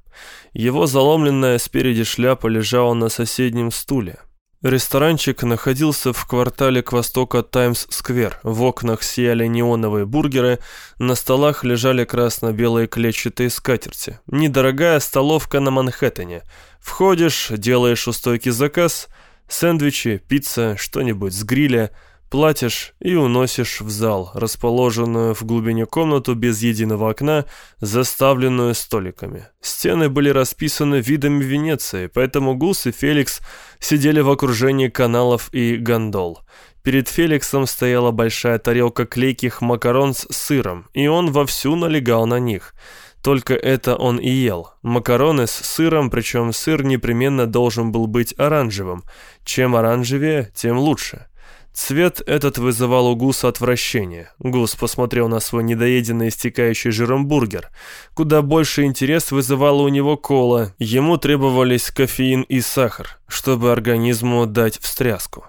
Его заломленная спереди шляпа лежала на соседнем стуле. Ресторанчик находился в квартале к востоку от Таймс-сквер. В окнах сияли неоновые бургеры, на столах лежали красно-белые клетчатые скатерти. Недорогая столовка на Манхэттене. Входишь, делаешь у стойки заказ, сэндвичи, пицца, что-нибудь с гриля – Платишь и уносишь в зал, расположенную в глубине комнату без единого окна, заставленную столиками. Стены были расписаны видами Венеции, поэтому Гус и Феликс сидели в окружении каналов и гондол. Перед Феликсом стояла большая тарелка клейких макарон с сыром, и он вовсю налегал на них. Только это он и ел. Макароны с сыром, причем сыр непременно должен был быть оранжевым. Чем оранжевее, тем лучше. Цвет этот вызывал у Гуса отвращение. Гус посмотрел на свой недоеденный истекающий жиром бургер. Куда больше интерес вызывала у него кола. Ему требовались кофеин и сахар, чтобы организму дать встряску.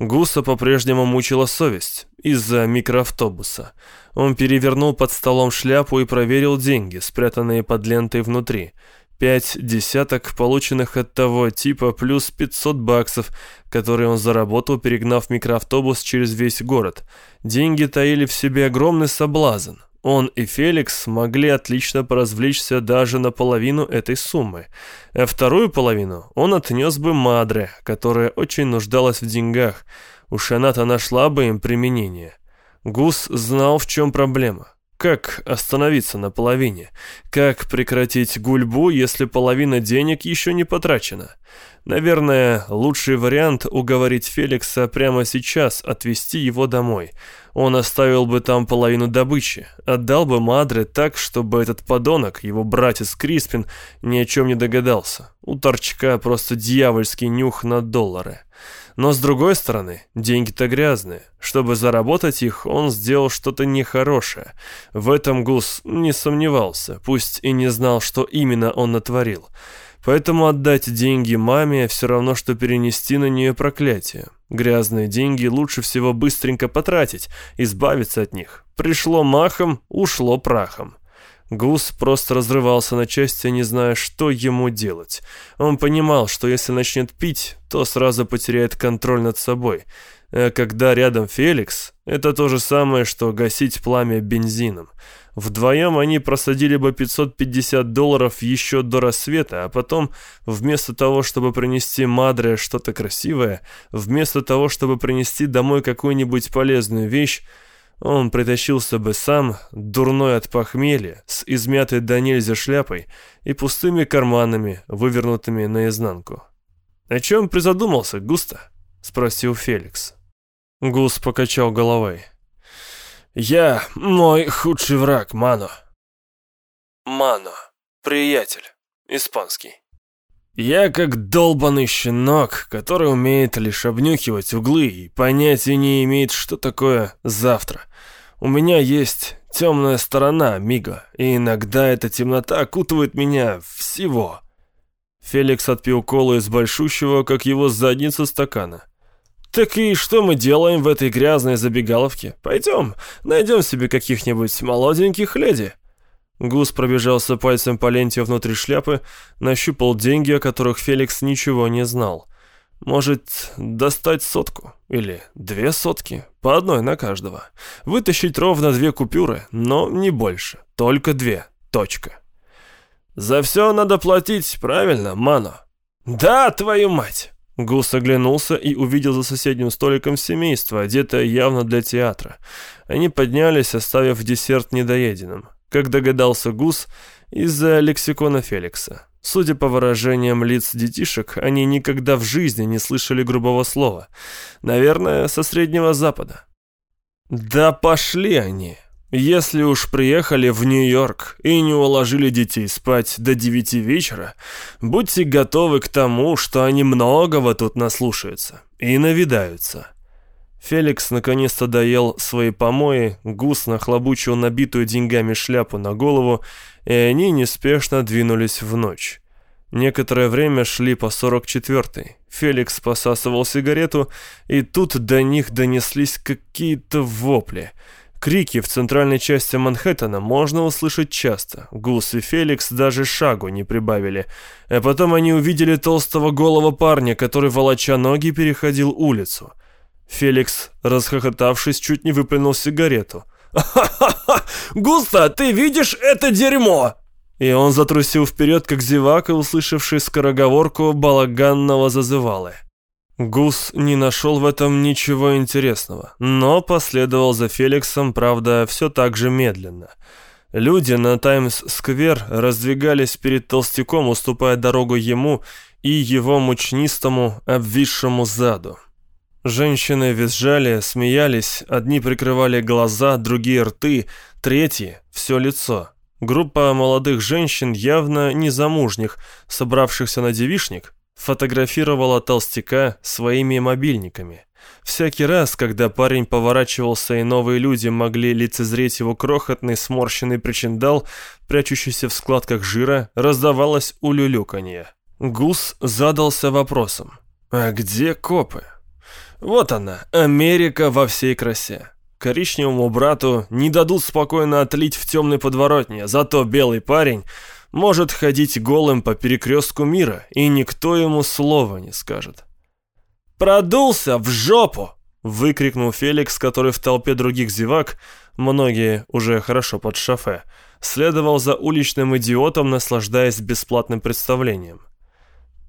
Гуса по-прежнему мучила совесть из-за микроавтобуса. Он перевернул под столом шляпу и проверил деньги, спрятанные под лентой внутри – Пять десяток, полученных от того типа, плюс 500 баксов, которые он заработал, перегнав микроавтобус через весь город. Деньги таили в себе огромный соблазн. Он и Феликс могли отлично поразвлечься даже на половину этой суммы. А вторую половину он отнес бы Мадре, которая очень нуждалась в деньгах. Уж она-то нашла бы им применение. Гус знал, в чем проблема. Как остановиться на половине? Как прекратить гульбу, если половина денег еще не потрачена? Наверное, лучший вариант уговорить Феликса прямо сейчас отвезти его домой. Он оставил бы там половину добычи, отдал бы Мадре так, чтобы этот подонок, его братец Криспин, ни о чем не догадался. У торчка просто дьявольский нюх на доллары. Но с другой стороны, деньги-то грязные. Чтобы заработать их, он сделал что-то нехорошее. В этом Гус не сомневался, пусть и не знал, что именно он натворил. Поэтому отдать деньги маме все равно, что перенести на нее проклятие. Грязные деньги лучше всего быстренько потратить, избавиться от них. Пришло махом, ушло прахом. Гус просто разрывался на части, не зная, что ему делать. Он понимал, что если начнет пить, то сразу потеряет контроль над собой. А когда рядом Феликс, это то же самое, что гасить пламя бензином. Вдвоем они просадили бы 550 долларов еще до рассвета, а потом, вместо того, чтобы принести Мадре что-то красивое, вместо того, чтобы принести домой какую-нибудь полезную вещь, он притащился бы сам, дурной от похмелья, с измятой до нельзя шляпой и пустыми карманами, вывернутыми наизнанку. «О чем призадумался, Густа?» — спросил Феликс. Гус покачал головой. «Я мой худший враг, Мано». «Мано. Приятель. Испанский». Я как долбанный щенок, который умеет лишь обнюхивать углы и понятия не имеет, что такое завтра. У меня есть темная сторона, Миго, и иногда эта темнота окутывает меня всего. Феликс отпил колу из большущего, как его задница стакана. «Так и что мы делаем в этой грязной забегаловке? Пойдем, найдем себе каких-нибудь молоденьких леди». Гус пробежался пальцем по ленте внутри шляпы, нащупал деньги, о которых Феликс ничего не знал. Может, достать сотку? Или две сотки? По одной на каждого. Вытащить ровно две купюры, но не больше. Только две. Точка. «За все надо платить, правильно, Мано?» «Да, твою мать!» Гус оглянулся и увидел за соседним столиком семейство, одетое явно для театра. Они поднялись, оставив десерт недоеденным как догадался Гус, из-за лексикона Феликса. Судя по выражениям лиц детишек, они никогда в жизни не слышали грубого слова. Наверное, со Среднего Запада. Да пошли они. Если уж приехали в Нью-Йорк и не уложили детей спать до девяти вечера, будьте готовы к тому, что они многого тут наслушаются и навидаются. Феликс наконец-то доел свои помои, гус нахлобучил набитую деньгами шляпу на голову, и они неспешно двинулись в ночь. Некоторое время шли по 44-й. Феликс посасывал сигарету, и тут до них донеслись какие-то вопли. Крики в центральной части Манхэттена можно услышать часто. Гус и Феликс даже шагу не прибавили. А потом они увидели толстого голого парня, который, волоча ноги, переходил улицу. Феликс, расхохотавшись, чуть не выплюнул сигарету. «Ха-ха-ха! Густо, ты видишь это дерьмо?» И он затрусил вперед, как зевак, услышавший скороговорку балаганного зазывалы. Гус не нашел в этом ничего интересного, но последовал за Феликсом, правда, все так же медленно. Люди на Таймс-сквер раздвигались перед толстяком, уступая дорогу ему и его мучнистому, обвисшему заду. Женщины визжали, смеялись, одни прикрывали глаза, другие рты, третьи — все лицо. Группа молодых женщин, явно незамужних, собравшихся на девишник, фотографировала толстяка своими мобильниками. Всякий раз, когда парень поворачивался и новые люди могли лицезреть его крохотный сморщенный причиндал, прячущийся в складках жира, раздавалось улюлюканье. Гус задался вопросом. «А где копы?» Вот она, Америка во всей красе. Коричневому брату не дадут спокойно отлить в темной подворотне, зато белый парень может ходить голым по перекрестку мира, и никто ему слова не скажет. «Продулся в жопу!» — выкрикнул Феликс, который в толпе других зевак, многие уже хорошо под шофе, следовал за уличным идиотом, наслаждаясь бесплатным представлением.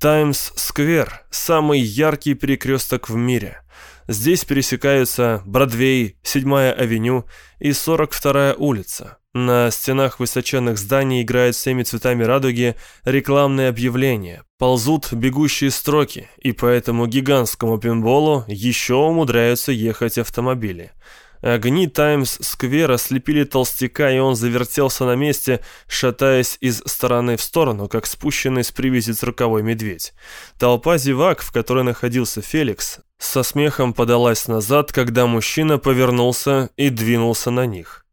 Таймс-сквер – самый яркий перекресток в мире. Здесь пересекаются Бродвей, 7-я авеню и 42-я улица. На стенах высоченных зданий играют всеми цветами радуги рекламные объявления, ползут бегущие строки, и по этому гигантскому пинболу еще умудряются ехать автомобили. Огни Таймс-сквера слепили толстяка, и он завертелся на месте, шатаясь из стороны в сторону, как спущенный с привязи цирковой медведь. Толпа зевак, в которой находился Феликс, со смехом подалась назад, когда мужчина повернулся и двинулся на них.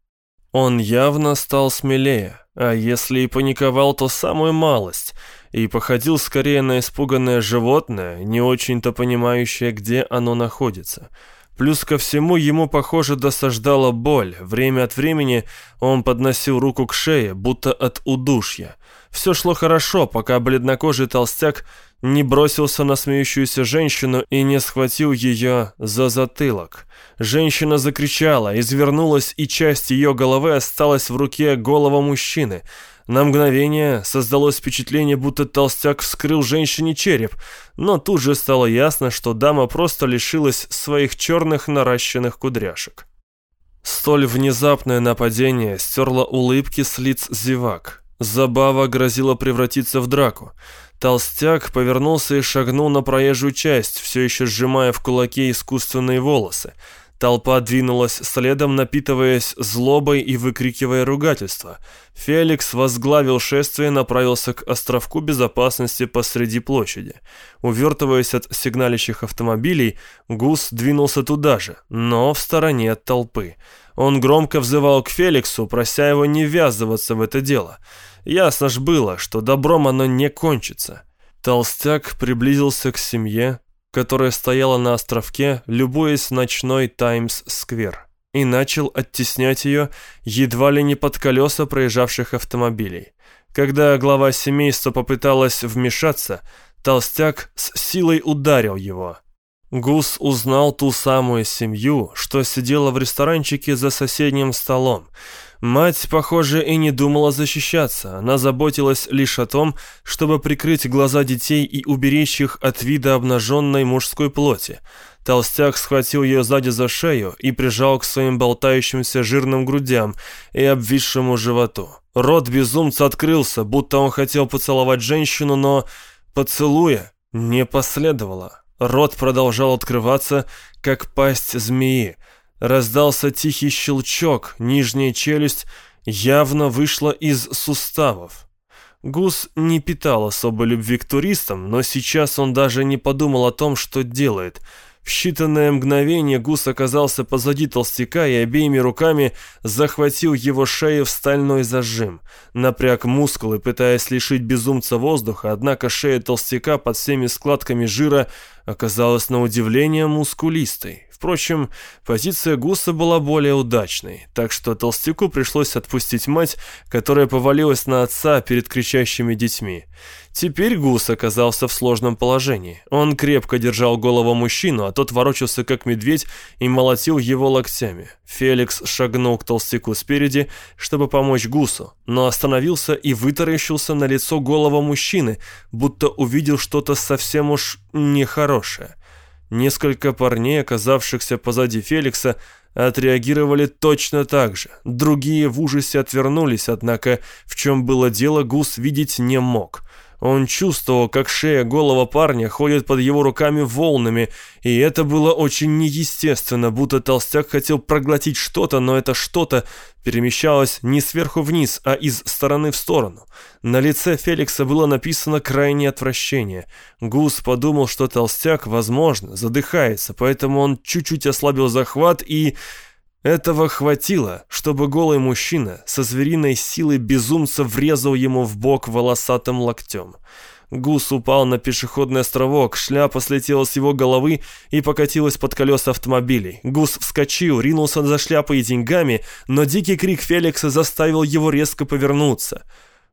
Он явно стал смелее, а если и паниковал, то самую малость, и походил скорее на испуганное животное, не очень-то понимающее, где оно находится – Плюс ко всему ему, похоже, досаждала боль. Время от времени он подносил руку к шее, будто от удушья. Все шло хорошо, пока бледнокожий толстяк не бросился на смеющуюся женщину и не схватил ее за затылок. Женщина закричала, извернулась, и часть ее головы осталась в руке голого мужчины. На мгновение создалось впечатление, будто толстяк вскрыл женщине череп, но тут же стало ясно, что дама просто лишилась своих черных наращенных кудряшек. Столь внезапное нападение стерло улыбки с лиц зевак. Забава грозила превратиться в драку. Толстяк повернулся и шагнул на проезжую часть, все еще сжимая в кулаке искусственные волосы. Толпа двинулась следом, напитываясь злобой и выкрикивая ругательства. Феликс возглавил шествие и направился к островку безопасности посреди площади. Увертываясь от сигналящих автомобилей, Гус двинулся туда же, но в стороне от толпы. Он громко взывал к Феликсу, прося его не ввязываться в это дело. Ясно ж было, что добром оно не кончится. Толстяк приблизился к семье, которая стояла на островке, любуясь ночной Таймс-сквер, и начал оттеснять ее едва ли не под колеса проезжавших автомобилей. Когда глава семейства попыталась вмешаться, толстяк с силой ударил его. Гус узнал ту самую семью, что сидела в ресторанчике за соседним столом. Мать, похоже, и не думала защищаться. Она заботилась лишь о том, чтобы прикрыть глаза детей и уберечь их от вида обнаженной мужской плоти. Толстяк схватил ее сзади за шею и прижал к своим болтающимся жирным грудям и обвисшему животу. Рот безумца открылся, будто он хотел поцеловать женщину, но поцелуя не последовало. Рот продолжал открываться, как пасть змеи. Раздался тихий щелчок, нижняя челюсть явно вышла из суставов. Гус не питал особой любви к туристам, но сейчас он даже не подумал о том, что делает – в считанное мгновение гус оказался позади толстяка и обеими руками захватил его шею в стальной зажим. Напряг мускулы, пытаясь лишить безумца воздуха, однако шея толстяка под всеми складками жира оказалась на удивление мускулистой. Впрочем, позиция Гуса была более удачной, так что толстяку пришлось отпустить мать, которая повалилась на отца перед кричащими детьми. Теперь Гус оказался в сложном положении. Он крепко держал голову мужчину, а тот ворочался как медведь и молотил его локтями. Феликс шагнул к толстяку спереди, чтобы помочь Гусу, но остановился и вытаращился на лицо голого мужчины, будто увидел что-то совсем уж нехорошее. Несколько парней, оказавшихся позади Феликса, отреагировали точно так же. Другие в ужасе отвернулись, однако в чем было дело, Гус видеть не мог. Он чувствовал, как шея голого парня ходит под его руками волнами, и это было очень неестественно, будто толстяк хотел проглотить что-то, но это что-то перемещалось не сверху вниз, а из стороны в сторону. На лице Феликса было написано крайнее отвращение. Гус подумал, что толстяк, возможно, задыхается, поэтому он чуть-чуть ослабил захват и... Этого хватило, чтобы голый мужчина со звериной силой безумца врезал ему в бок волосатым локтем. Гус упал на пешеходный островок, шляпа слетела с его головы и покатилась под колеса автомобилей. Гус вскочил, ринулся за шляпой и деньгами, но дикий крик Феликса заставил его резко повернуться.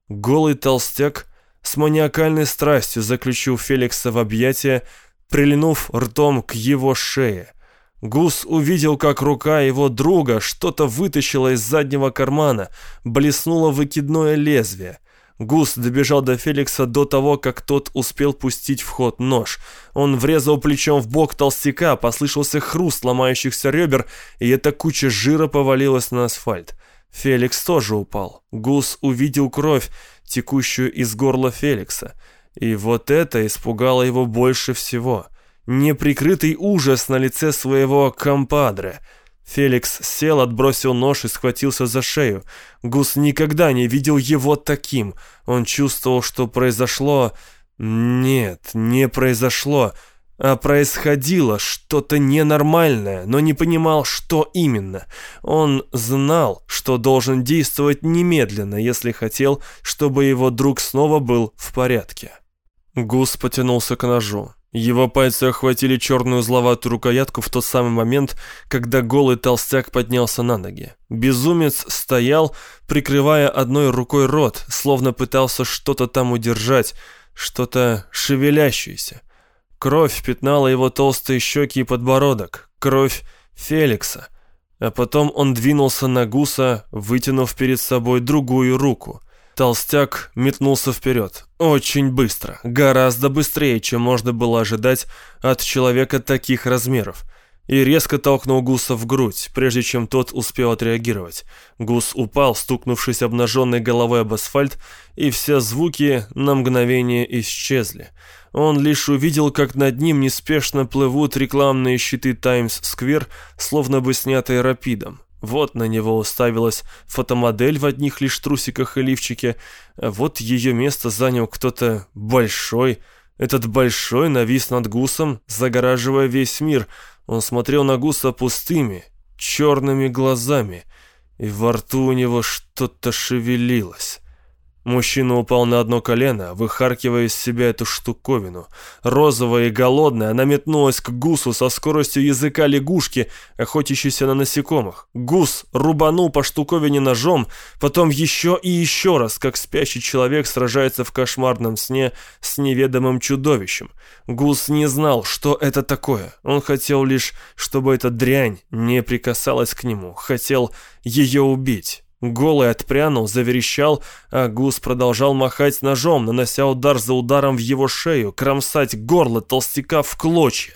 Голый толстяк с маниакальной страстью заключил Феликса в объятия, прилинув ртом к его шее. Гус увидел, как рука его друга что-то вытащила из заднего кармана, блеснуло выкидное лезвие. Гус добежал до Феликса до того, как тот успел пустить в ход нож. Он врезал плечом в бок толстяка, послышался хруст ломающихся ребер, и эта куча жира повалилась на асфальт. Феликс тоже упал. Гус увидел кровь, текущую из горла Феликса. И вот это испугало его больше всего неприкрытый ужас на лице своего компадре. Феликс сел, отбросил нож и схватился за шею. Гус никогда не видел его таким. Он чувствовал, что произошло... Нет, не произошло, а происходило что-то ненормальное, но не понимал, что именно. Он знал, что должен действовать немедленно, если хотел, чтобы его друг снова был в порядке. Гус потянулся к ножу. Его пальцы охватили черную узловатую рукоятку в тот самый момент, когда голый толстяк поднялся на ноги. Безумец стоял, прикрывая одной рукой рот, словно пытался что-то там удержать, что-то шевелящееся. Кровь пятнала его толстые щеки и подбородок. Кровь Феликса. А потом он двинулся на гуса, вытянув перед собой другую руку. Толстяк метнулся вперед. Очень быстро. Гораздо быстрее, чем можно было ожидать от человека таких размеров. И резко толкнул гуса в грудь, прежде чем тот успел отреагировать. Гус упал, стукнувшись обнаженной головой об асфальт, и все звуки на мгновение исчезли. Он лишь увидел, как над ним неспешно плывут рекламные щиты Таймс-сквер, словно бы снятые рапидом. Вот на него уставилась фотомодель в одних лишь трусиках и лифчике, вот ее место занял кто-то большой. Этот большой навис над гусом, загораживая весь мир. Он смотрел на гуса пустыми, черными глазами, и во рту у него что-то шевелилось. Мужчина упал на одно колено, выхаркивая из себя эту штуковину. Розовая и голодная, она метнулась к гусу со скоростью языка лягушки, охотящейся на насекомых. Гус рубанул по штуковине ножом, потом еще и еще раз, как спящий человек сражается в кошмарном сне с неведомым чудовищем. Гус не знал, что это такое. Он хотел лишь, чтобы эта дрянь не прикасалась к нему. Хотел ее убить. Голый отпрянул, заверещал, а гус продолжал махать ножом, нанося удар за ударом в его шею, кромсать горло толстяка в клочья.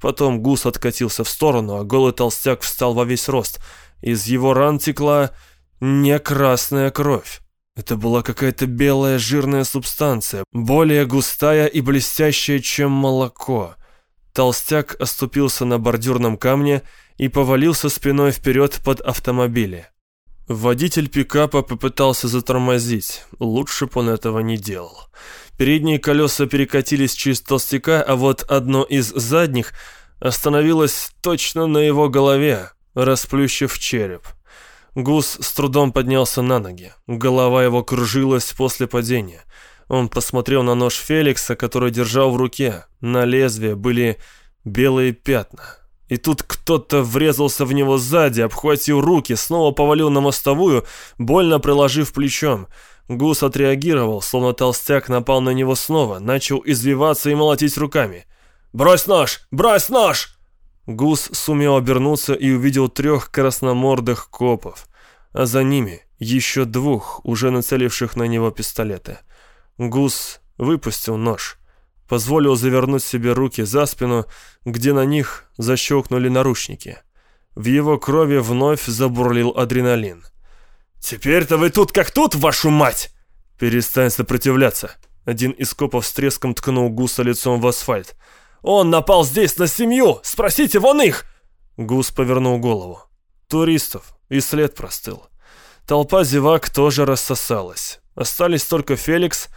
Потом гус откатился в сторону, а голый толстяк встал во весь рост. Из его ран текла не красная кровь. Это была какая-то белая жирная субстанция, более густая и блестящая, чем молоко. Толстяк оступился на бордюрном камне и повалился спиной вперед под автомобилем. Водитель пикапа попытался затормозить. Лучше бы он этого не делал. Передние колеса перекатились через толстяка, а вот одно из задних остановилось точно на его голове, расплющив череп. Гус с трудом поднялся на ноги. Голова его кружилась после падения. Он посмотрел на нож Феликса, который держал в руке. На лезвие были белые пятна. И тут кто-то врезался в него сзади, обхватил руки, снова повалил на мостовую, больно приложив плечом. Гус отреагировал, словно толстяк напал на него снова, начал извиваться и молотить руками. «Брось нож! Брось нож!» Гус сумел обернуться и увидел трех красномордых копов, а за ними еще двух, уже нацеливших на него пистолеты. Гус выпустил нож позволил завернуть себе руки за спину, где на них защелкнули наручники. В его крови вновь забурлил адреналин. «Теперь-то вы тут как тут, вашу мать!» «Перестань сопротивляться!» Один из копов с треском ткнул Гуса лицом в асфальт. «Он напал здесь на семью! Спросите вон их!» Гус повернул голову. Туристов, и след простыл. Толпа зевак тоже рассосалась. Остались только Феликс,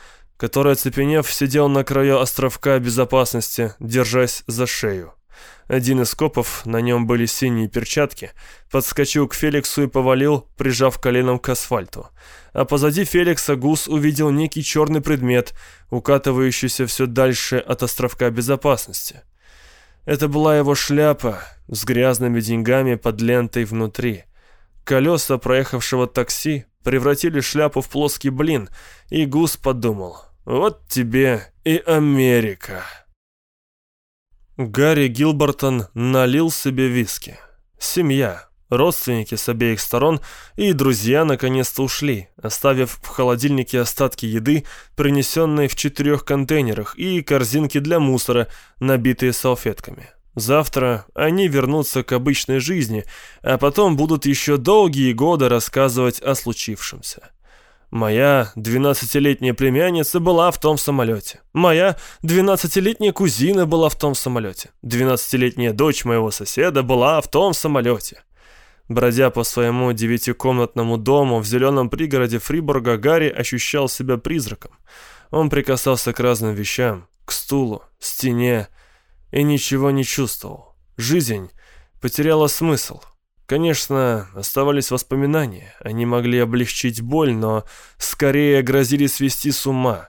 который, оцепенев, сидел на краю островка безопасности, держась за шею. Один из копов, на нем были синие перчатки, подскочил к Феликсу и повалил, прижав коленом к асфальту. А позади Феликса Гус увидел некий черный предмет, укатывающийся все дальше от островка безопасности. Это была его шляпа с грязными деньгами под лентой внутри. Колеса проехавшего такси превратили шляпу в плоский блин, и Гус подумал – вот тебе и Америка. Гарри Гилбертон налил себе виски. Семья, родственники с обеих сторон и друзья наконец-то ушли, оставив в холодильнике остатки еды, принесенные в четырех контейнерах, и корзинки для мусора, набитые салфетками. Завтра они вернутся к обычной жизни, а потом будут еще долгие годы рассказывать о случившемся. Моя двенадцатилетняя племянница была в том самолете. Моя двенадцатилетняя кузина была в том самолете. Двенадцатилетняя дочь моего соседа была в том самолете. Бродя по своему девятикомнатному дому в зеленом пригороде Фрибурга, Гарри ощущал себя призраком. Он прикасался к разным вещам, к стулу, стене, и ничего не чувствовал. Жизнь потеряла смысл. Конечно, оставались воспоминания. Они могли облегчить боль, но скорее грозили свести с ума.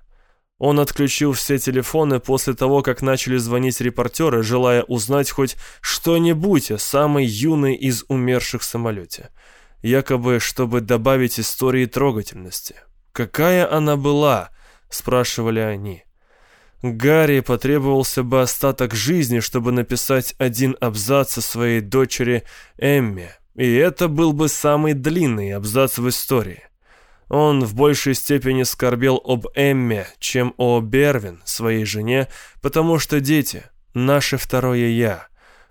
Он отключил все телефоны после того, как начали звонить репортеры, желая узнать хоть что-нибудь о самой юной из умерших в самолете. Якобы, чтобы добавить истории трогательности. «Какая она была?» – спрашивали они. Гарри потребовался бы остаток жизни, чтобы написать один абзац о своей дочери Эмме, и это был бы самый длинный абзац в истории. Он в большей степени скорбел об Эмме, чем о Бервин, своей жене, потому что дети — наше второе «я».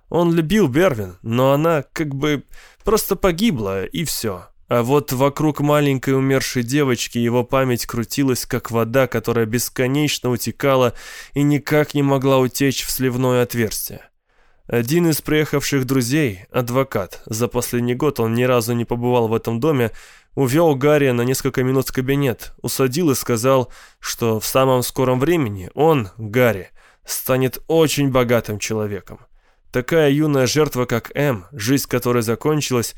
Он любил Бервин, но она как бы просто погибла, и все. А вот вокруг маленькой умершей девочки его память крутилась, как вода, которая бесконечно утекала и никак не могла утечь в сливное отверстие. Один из приехавших друзей, адвокат, за последний год он ни разу не побывал в этом доме, увел Гарри на несколько минут в кабинет, усадил и сказал, что в самом скором времени он, Гарри, станет очень богатым человеком. Такая юная жертва, как М, жизнь которой закончилась,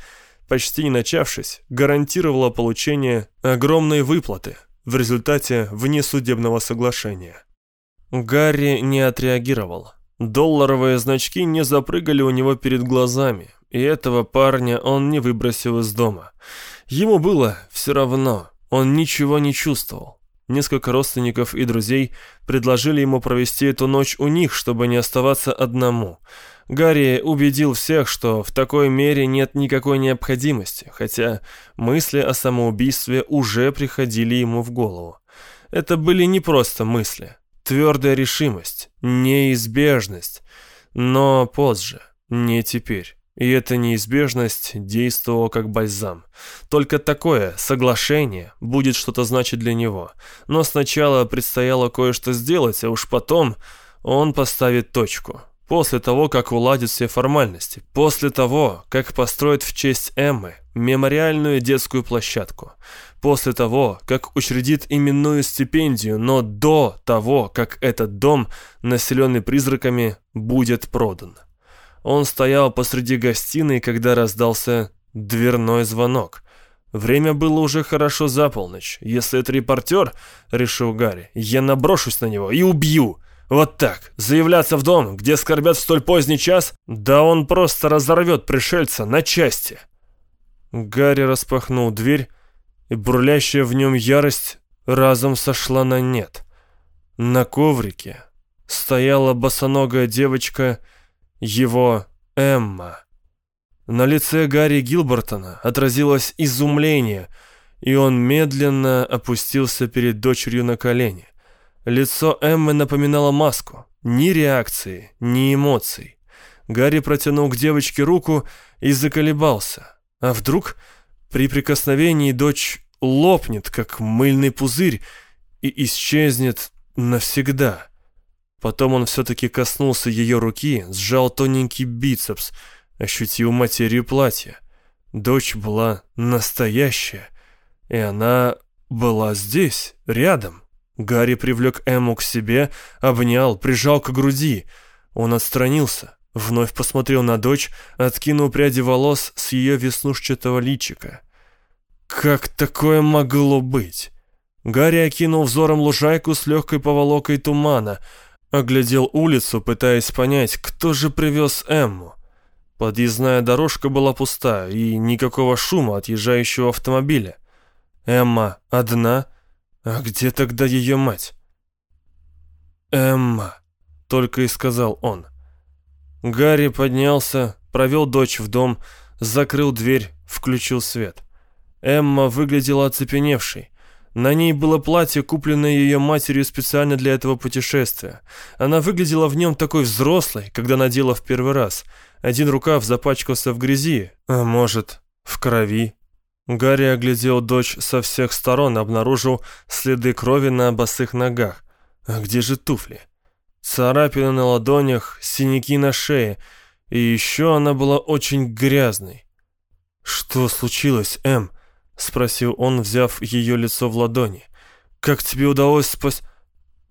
почти не начавшись, гарантировала получение огромной выплаты в результате внесудебного соглашения. Гарри не отреагировал. Долларовые значки не запрыгали у него перед глазами, и этого парня он не выбросил из дома. Ему было все равно, он ничего не чувствовал. Несколько родственников и друзей предложили ему провести эту ночь у них, чтобы не оставаться одному. Гарри убедил всех, что в такой мере нет никакой необходимости, хотя мысли о самоубийстве уже приходили ему в голову. Это были не просто мысли, твердая решимость, неизбежность, но позже, не теперь. И эта неизбежность действовала как бальзам. Только такое соглашение будет что-то значить для него. Но сначала предстояло кое-что сделать, а уж потом он поставит точку. После того, как уладит все формальности. После того, как построит в честь Эммы мемориальную детскую площадку. После того, как учредит именную стипендию, но до того, как этот дом, населенный призраками, будет продан. Он стоял посреди гостиной, когда раздался дверной звонок. Время было уже хорошо за полночь. Если это репортер, решил Гарри, я наброшусь на него и убью. Вот так, заявляться в дом, где скорбят в столь поздний час, да он просто разорвет пришельца на части. Гарри распахнул дверь, и бурлящая в нем ярость разом сошла на нет. На коврике стояла босоногая девочка его Эмма. На лице Гарри Гилбертона отразилось изумление, и он медленно опустился перед дочерью на колени. Лицо Эммы напоминало маску. Ни реакции, ни эмоций. Гарри протянул к девочке руку и заколебался. А вдруг при прикосновении дочь лопнет, как мыльный пузырь, и исчезнет навсегда? Потом он все-таки коснулся ее руки, сжал тоненький бицепс, ощутил материю платья. Дочь была настоящая, и она была здесь, рядом. Гарри привлек Эмму к себе, обнял, прижал к груди. Он отстранился, вновь посмотрел на дочь, откинул пряди волос с ее веснушчатого личика. Как такое могло быть? Гарри окинул взором лужайку с легкой поволокой тумана — Оглядел улицу, пытаясь понять, кто же привез Эмму. Подъездная дорожка была пуста, и никакого шума отъезжающего автомобиля. Эмма одна? А где тогда ее мать? «Эмма», — только и сказал он. Гарри поднялся, провел дочь в дом, закрыл дверь, включил свет. Эмма выглядела оцепеневшей. На ней было платье, купленное ее матерью специально для этого путешествия. Она выглядела в нем такой взрослой, когда надела в первый раз. Один рукав запачкался в грязи, а может, в крови. Гарри оглядел дочь со всех сторон, обнаружил следы крови на босых ногах. А где же туфли? Царапины на ладонях, синяки на шее. И еще она была очень грязной. «Что случилось, Эм?» — спросил он, взяв ее лицо в ладони. «Как тебе удалось спас...»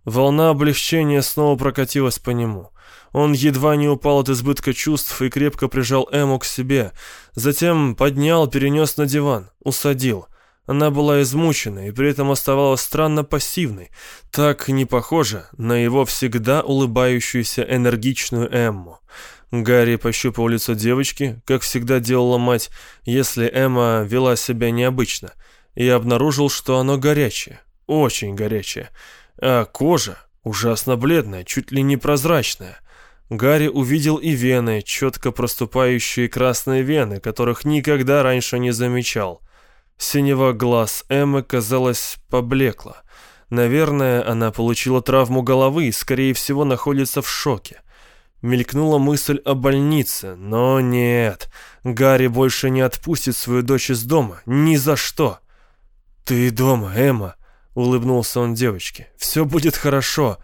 Волна облегчения снова прокатилась по нему. Он едва не упал от избытка чувств и крепко прижал Эму к себе. Затем поднял, перенес на диван, усадил. Она была измучена и при этом оставалась странно пассивной, так не похожа на его всегда улыбающуюся энергичную Эмму. Гарри пощупал лицо девочки, как всегда делала мать, если Эмма вела себя необычно, и обнаружил, что оно горячее, очень горячее, а кожа ужасно бледная, чуть ли не прозрачная. Гарри увидел и вены, четко проступающие красные вены, которых никогда раньше не замечал. Синего глаз Эммы, казалось, поблекла. Наверное, она получила травму головы и, скорее всего, находится в шоке. Мелькнула мысль о больнице, но нет. Гарри больше не отпустит свою дочь из дома. Ни за что. «Ты дома, Эмма», — улыбнулся он девочке. «Все будет хорошо».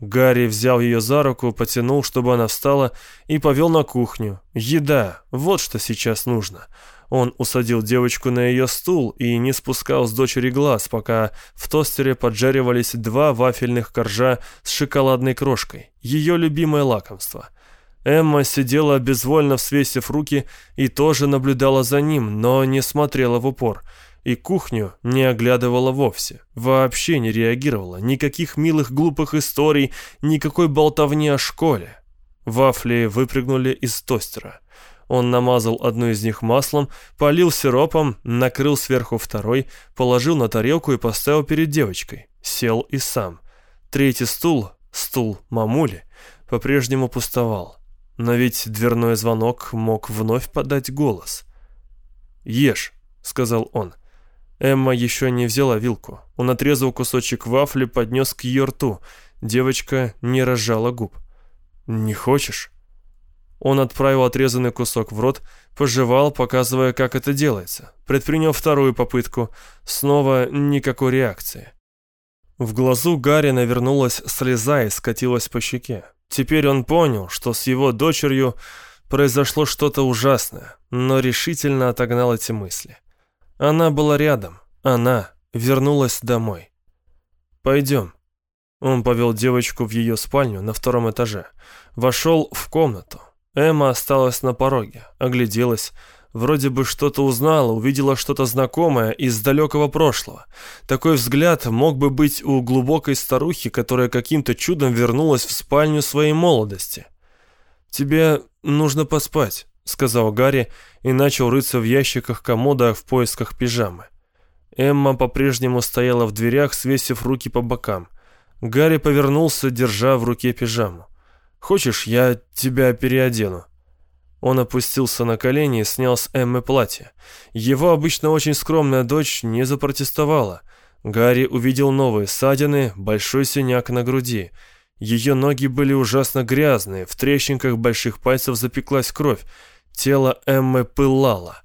Гарри взял ее за руку, потянул, чтобы она встала, и повел на кухню. Еда, вот что сейчас нужно. Он усадил девочку на ее стул и не спускал с дочери глаз, пока в тостере поджаривались два вафельных коржа с шоколадной крошкой, ее любимое лакомство. Эмма сидела безвольно свесив руки и тоже наблюдала за ним, но не смотрела в упор – и кухню не оглядывала вовсе, вообще не реагировала, никаких милых глупых историй, никакой болтовни о школе. Вафли выпрыгнули из тостера. Он намазал одну из них маслом, полил сиропом, накрыл сверху второй, положил на тарелку и поставил перед девочкой. Сел и сам. Третий стул, стул мамули, по-прежнему пустовал. Но ведь дверной звонок мог вновь подать голос. «Ешь», — сказал он. Эмма еще не взяла вилку. Он отрезал кусочек вафли, поднес к ее рту. Девочка не разжала губ. «Не хочешь?» Он отправил отрезанный кусок в рот, пожевал, показывая, как это делается. Предпринял вторую попытку. Снова никакой реакции. В глазу Гарри навернулась слеза и скатилась по щеке. Теперь он понял, что с его дочерью произошло что-то ужасное, но решительно отогнал эти мысли. Она была рядом. Она вернулась домой. «Пойдем». Он повел девочку в ее спальню на втором этаже. Вошел в комнату. Эмма осталась на пороге, огляделась, вроде бы что-то узнала, увидела что-то знакомое из далекого прошлого. Такой взгляд мог бы быть у глубокой старухи, которая каким-то чудом вернулась в спальню своей молодости. «Тебе нужно поспать», — сказал Гарри и начал рыться в ящиках комода в поисках пижамы. Эмма по-прежнему стояла в дверях, свесив руки по бокам. Гарри повернулся, держа в руке пижаму. «Хочешь, я тебя переодену?» Он опустился на колени и снял с Эммы платье. Его обычно очень скромная дочь не запротестовала. Гарри увидел новые ссадины, большой синяк на груди. Ее ноги были ужасно грязные, в трещинках больших пальцев запеклась кровь. Тело Эммы пылало.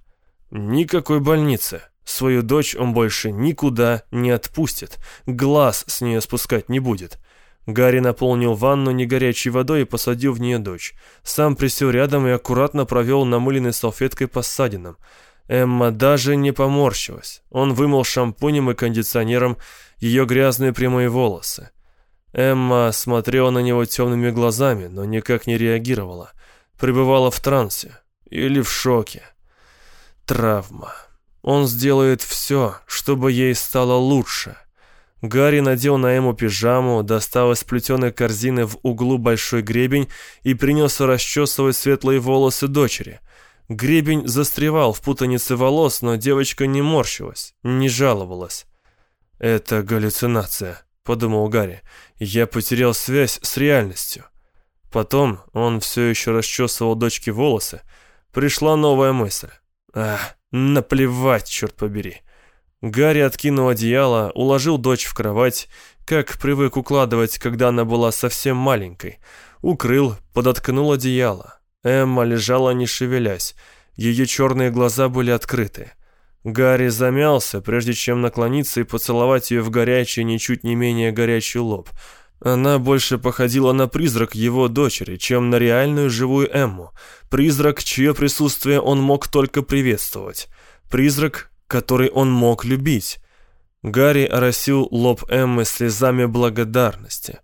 Никакой больницы. Свою дочь он больше никуда не отпустит. Глаз с нее спускать не будет. Гарри наполнил ванну не горячей водой и посадил в нее дочь. Сам присел рядом и аккуратно провел намыленной салфеткой по ссадинам. Эмма даже не поморщилась. Он вымыл шампунем и кондиционером ее грязные прямые волосы. Эмма смотрела на него темными глазами, но никак не реагировала. Пребывала в трансе. Или в шоке. Травма. Он сделает все, чтобы ей стало лучше. Гарри надел на Эму пижаму, достал из плетеной корзины в углу большой гребень и принялся расчесывать светлые волосы дочери. Гребень застревал в путанице волос, но девочка не морщилась, не жаловалась. «Это галлюцинация», — подумал Гарри. «Я потерял связь с реальностью». Потом он все еще расчесывал дочке волосы, пришла новая мысль. Ах, наплевать, черт побери. Гарри откинул одеяло, уложил дочь в кровать, как привык укладывать, когда она была совсем маленькой. Укрыл, подоткнул одеяло. Эмма лежала не шевелясь, ее черные глаза были открыты. Гарри замялся, прежде чем наклониться и поцеловать ее в горячий, ничуть не менее горячий лоб – она больше походила на призрак его дочери, чем на реальную живую Эмму. Призрак, чье присутствие он мог только приветствовать. Призрак, который он мог любить. Гарри оросил лоб Эммы слезами благодарности.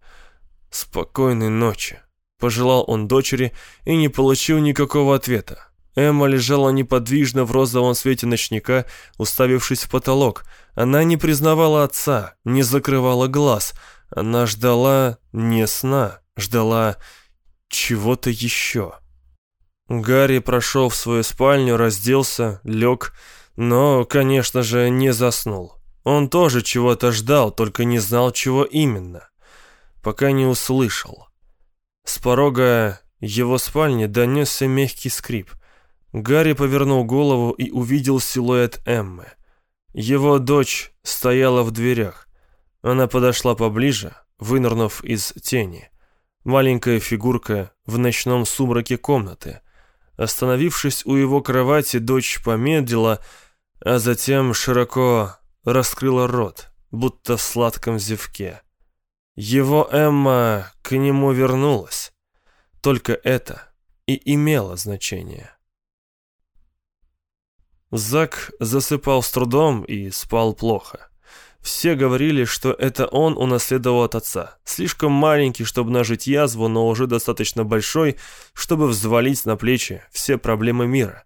«Спокойной ночи», — пожелал он дочери и не получил никакого ответа. Эмма лежала неподвижно в розовом свете ночника, уставившись в потолок. Она не признавала отца, не закрывала глаз. Она ждала не сна, ждала чего-то еще. Гарри прошел в свою спальню, разделся, лег, но, конечно же, не заснул. Он тоже чего-то ждал, только не знал, чего именно. Пока не услышал. С порога его спальни донесся мягкий скрип. Гарри повернул голову и увидел силуэт Эммы. Его дочь стояла в дверях. Она подошла поближе, вынырнув из тени. Маленькая фигурка в ночном сумраке комнаты. Остановившись у его кровати, дочь помедлила, а затем широко раскрыла рот, будто в сладком зевке. Его Эмма к нему вернулась. Только это и имело значение. Зак засыпал с трудом и спал плохо. Все говорили, что это он унаследовал от отца. Слишком маленький, чтобы нажить язву, но уже достаточно большой, чтобы взвалить на плечи все проблемы мира.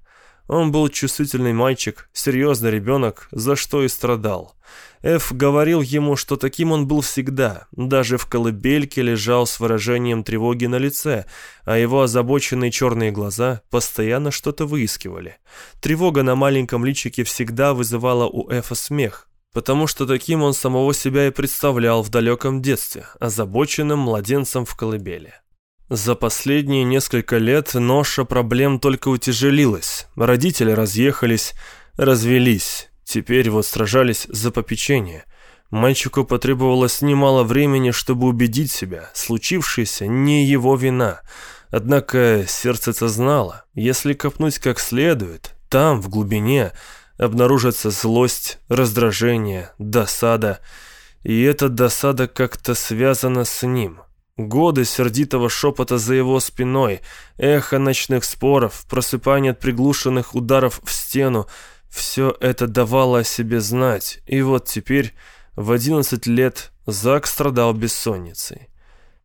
Он был чувствительный мальчик, серьезный ребенок, за что и страдал. Эф говорил ему, что таким он был всегда, даже в колыбельке лежал с выражением тревоги на лице, а его озабоченные черные глаза постоянно что-то выискивали. Тревога на маленьком личике всегда вызывала у Эфа смех, потому что таким он самого себя и представлял в далеком детстве, озабоченным младенцем в колыбели. За последние несколько лет ноша проблем только утяжелилась. Родители разъехались, развелись, теперь вот сражались за попечение. Мальчику потребовалось немало времени, чтобы убедить себя, случившееся не его вина. Однако сердце-то знало, если копнуть как следует, там, в глубине, обнаружится злость, раздражение, досада. И эта досада как-то связана с ним. Годы сердитого шепота за его спиной, эхо ночных споров, просыпание от приглушенных ударов в стену — все это давало о себе знать, и вот теперь, в одиннадцать лет, Зак страдал бессонницей.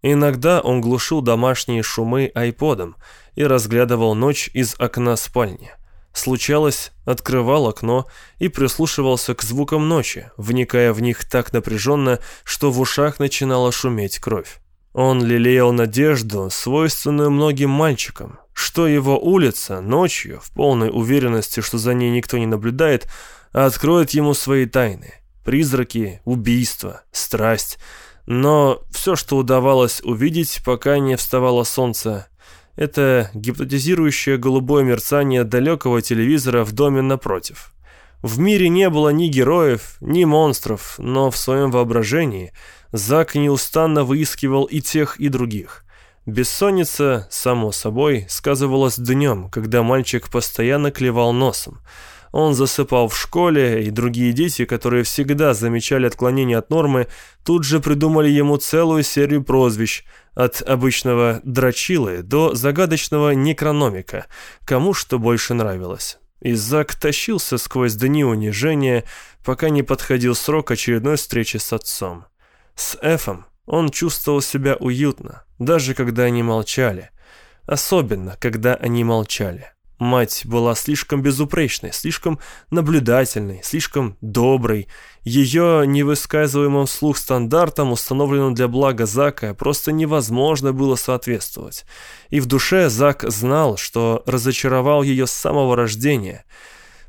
Иногда он глушил домашние шумы айподом и разглядывал ночь из окна спальни — Случалось, открывал окно и прислушивался к звукам ночи, вникая в них так напряженно, что в ушах начинала шуметь кровь. Он лелеял надежду, свойственную многим мальчикам, что его улица ночью, в полной уверенности, что за ней никто не наблюдает, откроет ему свои тайны. Призраки, убийства, страсть. Но все, что удавалось увидеть, пока не вставало солнце, это гипнотизирующее голубое мерцание далекого телевизора в доме напротив. В мире не было ни героев, ни монстров, но в своем воображении Зак неустанно выискивал и тех, и других. Бессонница, само собой, сказывалась днем, когда мальчик постоянно клевал носом. Он засыпал в школе, и другие дети, которые всегда замечали отклонения от нормы, тут же придумали ему целую серию прозвищ, от обычного дрочилы до загадочного некрономика, кому что больше нравилось. И Зак тащился сквозь дни унижения, пока не подходил срок очередной встречи с отцом. С Эфом он чувствовал себя уютно, даже когда они молчали. Особенно, когда они молчали. Мать была слишком безупречной, слишком наблюдательной, слишком доброй. Ее невысказываемым вслух стандартам, установленным для блага Зака, просто невозможно было соответствовать. И в душе Зак знал, что разочаровал ее с самого рождения,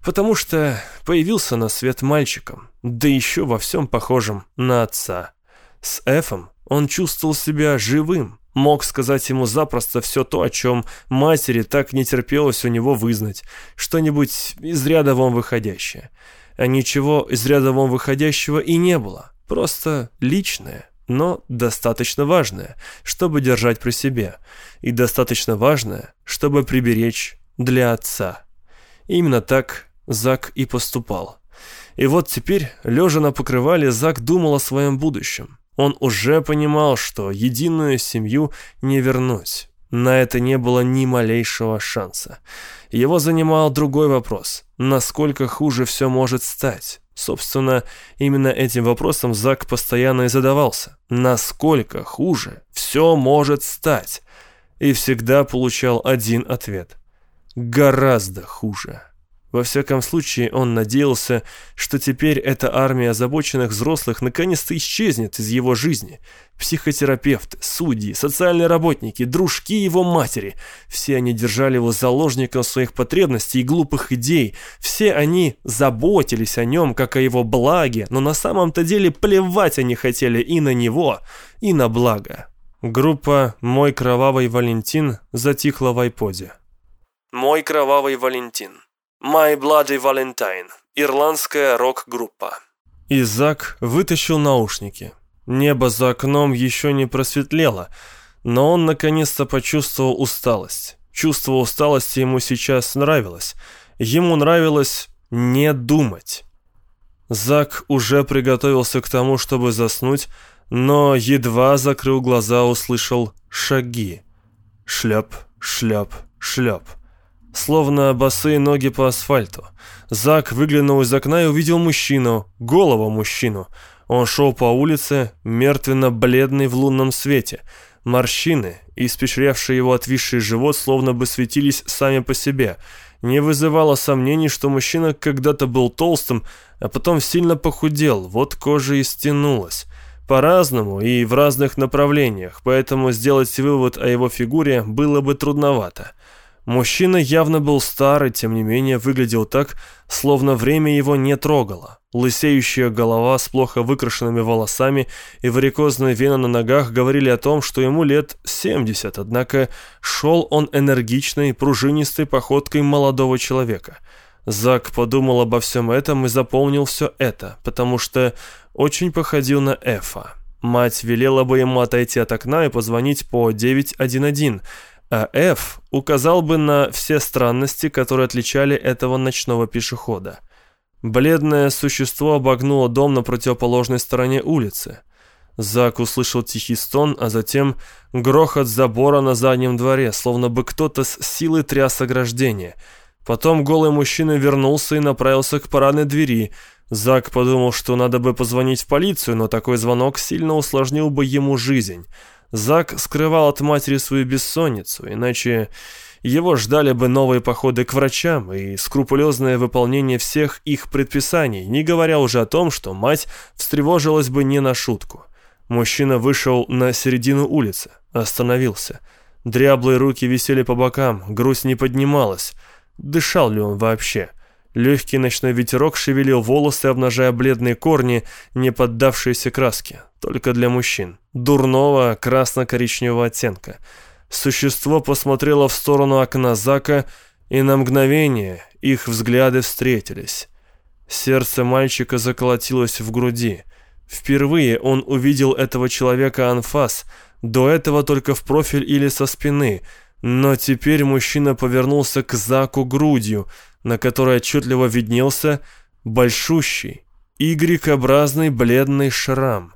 потому что появился на свет мальчиком, да еще во всем похожим на отца. С Эфом он чувствовал себя живым, мог сказать ему запросто все то, о чем матери так не терпелось у него вызнать, что-нибудь из ряда вон выходящее. А ничего из ряда вон выходящего и не было, просто личное, но достаточно важное, чтобы держать при себе, и достаточно важное, чтобы приберечь для отца. Именно так Зак и поступал. И вот теперь, лежа на покрывале, Зак думал о своем будущем. Он уже понимал, что единую семью не вернуть. На это не было ни малейшего шанса. Его занимал другой вопрос. Насколько хуже все может стать? Собственно, именно этим вопросом Зак постоянно и задавался. Насколько хуже все может стать? И всегда получал один ответ. гораздо хуже. Во всяком случае, он надеялся, что теперь эта армия озабоченных взрослых наконец-то исчезнет из его жизни. Психотерапевты, судьи, социальные работники, дружки его матери – все они держали его заложником своих потребностей и глупых идей. Все они заботились о нем, как о его благе, но на самом-то деле плевать они хотели и на него, и на благо. Группа «Мой кровавый Валентин» затихла в айподе. «Мой кровавый Валентин» My Bloody Valentine, ирландская рок-группа. Изак вытащил наушники. Небо за окном еще не просветлело, но он наконец-то почувствовал усталость. Чувство усталости ему сейчас нравилось. Ему нравилось не думать. Зак уже приготовился к тому, чтобы заснуть, но едва закрыл глаза, услышал шаги. Шляп, шляп, шляп словно босые ноги по асфальту. Зак выглянул из окна и увидел мужчину, голову мужчину. Он шел по улице, мертвенно-бледный в лунном свете. Морщины, испещрявшие его отвисший живот, словно бы светились сами по себе. Не вызывало сомнений, что мужчина когда-то был толстым, а потом сильно похудел, вот кожа и стянулась. По-разному и в разных направлениях, поэтому сделать вывод о его фигуре было бы трудновато. Мужчина явно был стар и, тем не менее, выглядел так, словно время его не трогало. Лысеющая голова с плохо выкрашенными волосами и варикозная вена на ногах говорили о том, что ему лет 70, однако шел он энергичной, пружинистой походкой молодого человека. Зак подумал обо всем этом и заполнил все это, потому что очень походил на Эфа. Мать велела бы ему отойти от окна и позвонить по 911, а F указал бы на все странности, которые отличали этого ночного пешехода. Бледное существо обогнуло дом на противоположной стороне улицы. Зак услышал тихий стон, а затем грохот забора на заднем дворе, словно бы кто-то с силой тряс ограждение. Потом голый мужчина вернулся и направился к парадной двери. Зак подумал, что надо бы позвонить в полицию, но такой звонок сильно усложнил бы ему жизнь. Зак скрывал от матери свою бессонницу, иначе его ждали бы новые походы к врачам и скрупулезное выполнение всех их предписаний, не говоря уже о том, что мать встревожилась бы не на шутку. Мужчина вышел на середину улицы, остановился. Дряблые руки висели по бокам, грудь не поднималась. Дышал ли он вообще? Легкий ночной ветерок шевелил волосы, обнажая бледные корни, не поддавшиеся краске. Только для мужчин. Дурного красно-коричневого оттенка. Существо посмотрело в сторону окна Зака, и на мгновение их взгляды встретились. Сердце мальчика заколотилось в груди. Впервые он увидел этого человека анфас, до этого только в профиль или со спины, но теперь мужчина повернулся к Заку грудью, на которой отчетливо виднелся большущий, Y-образный бледный шрам,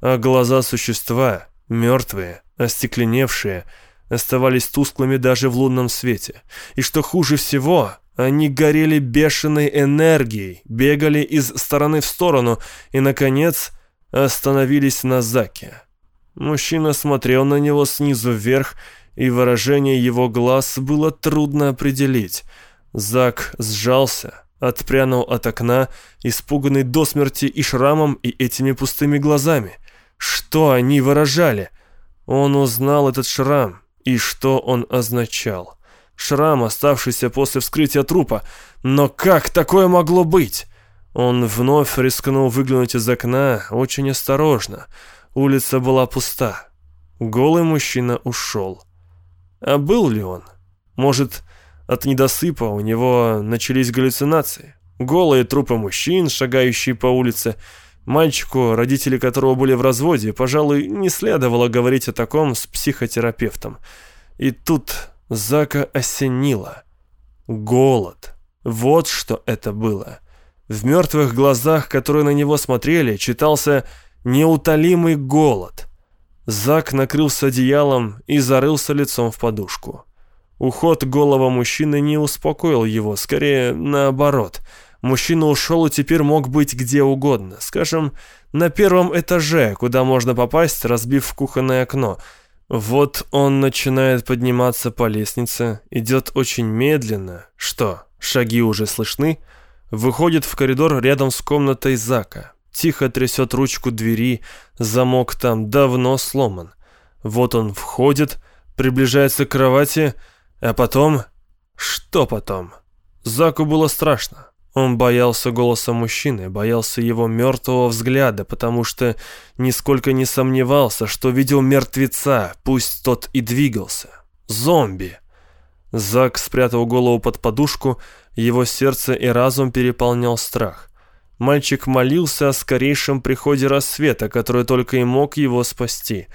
а глаза существа, мертвые, остекленевшие, оставались тусклыми даже в лунном свете. И что хуже всего, они горели бешеной энергией, бегали из стороны в сторону и, наконец, остановились на Заке. Мужчина смотрел на него снизу вверх, и выражение его глаз было трудно определить — Зак сжался, отпрянул от окна, испуганный до смерти и шрамом, и этими пустыми глазами. Что они выражали? Он узнал этот шрам, и что он означал. Шрам, оставшийся после вскрытия трупа. Но как такое могло быть? Он вновь рискнул выглянуть из окна очень осторожно. Улица была пуста. Голый мужчина ушел. А был ли он? Может, от недосыпа у него начались галлюцинации. Голые трупы мужчин, шагающие по улице. Мальчику, родители которого были в разводе, пожалуй, не следовало говорить о таком с психотерапевтом. И тут Зака осенило. Голод. Вот что это было. В мертвых глазах, которые на него смотрели, читался неутолимый голод. Зак накрылся одеялом и зарылся лицом в подушку. Уход голого мужчины не успокоил его, скорее наоборот. Мужчина ушел и теперь мог быть где угодно. Скажем, на первом этаже, куда можно попасть, разбив кухонное окно. Вот он начинает подниматься по лестнице, идет очень медленно. Что, шаги уже слышны? Выходит в коридор рядом с комнатой Зака. Тихо трясет ручку двери, замок там давно сломан. Вот он входит, приближается к кровати, а потом... Что потом? Заку было страшно. Он боялся голоса мужчины, боялся его мертвого взгляда, потому что нисколько не сомневался, что видел мертвеца, пусть тот и двигался. Зомби. Зак спрятал голову под подушку, его сердце и разум переполнял страх. Мальчик молился о скорейшем приходе рассвета, который только и мог его спасти.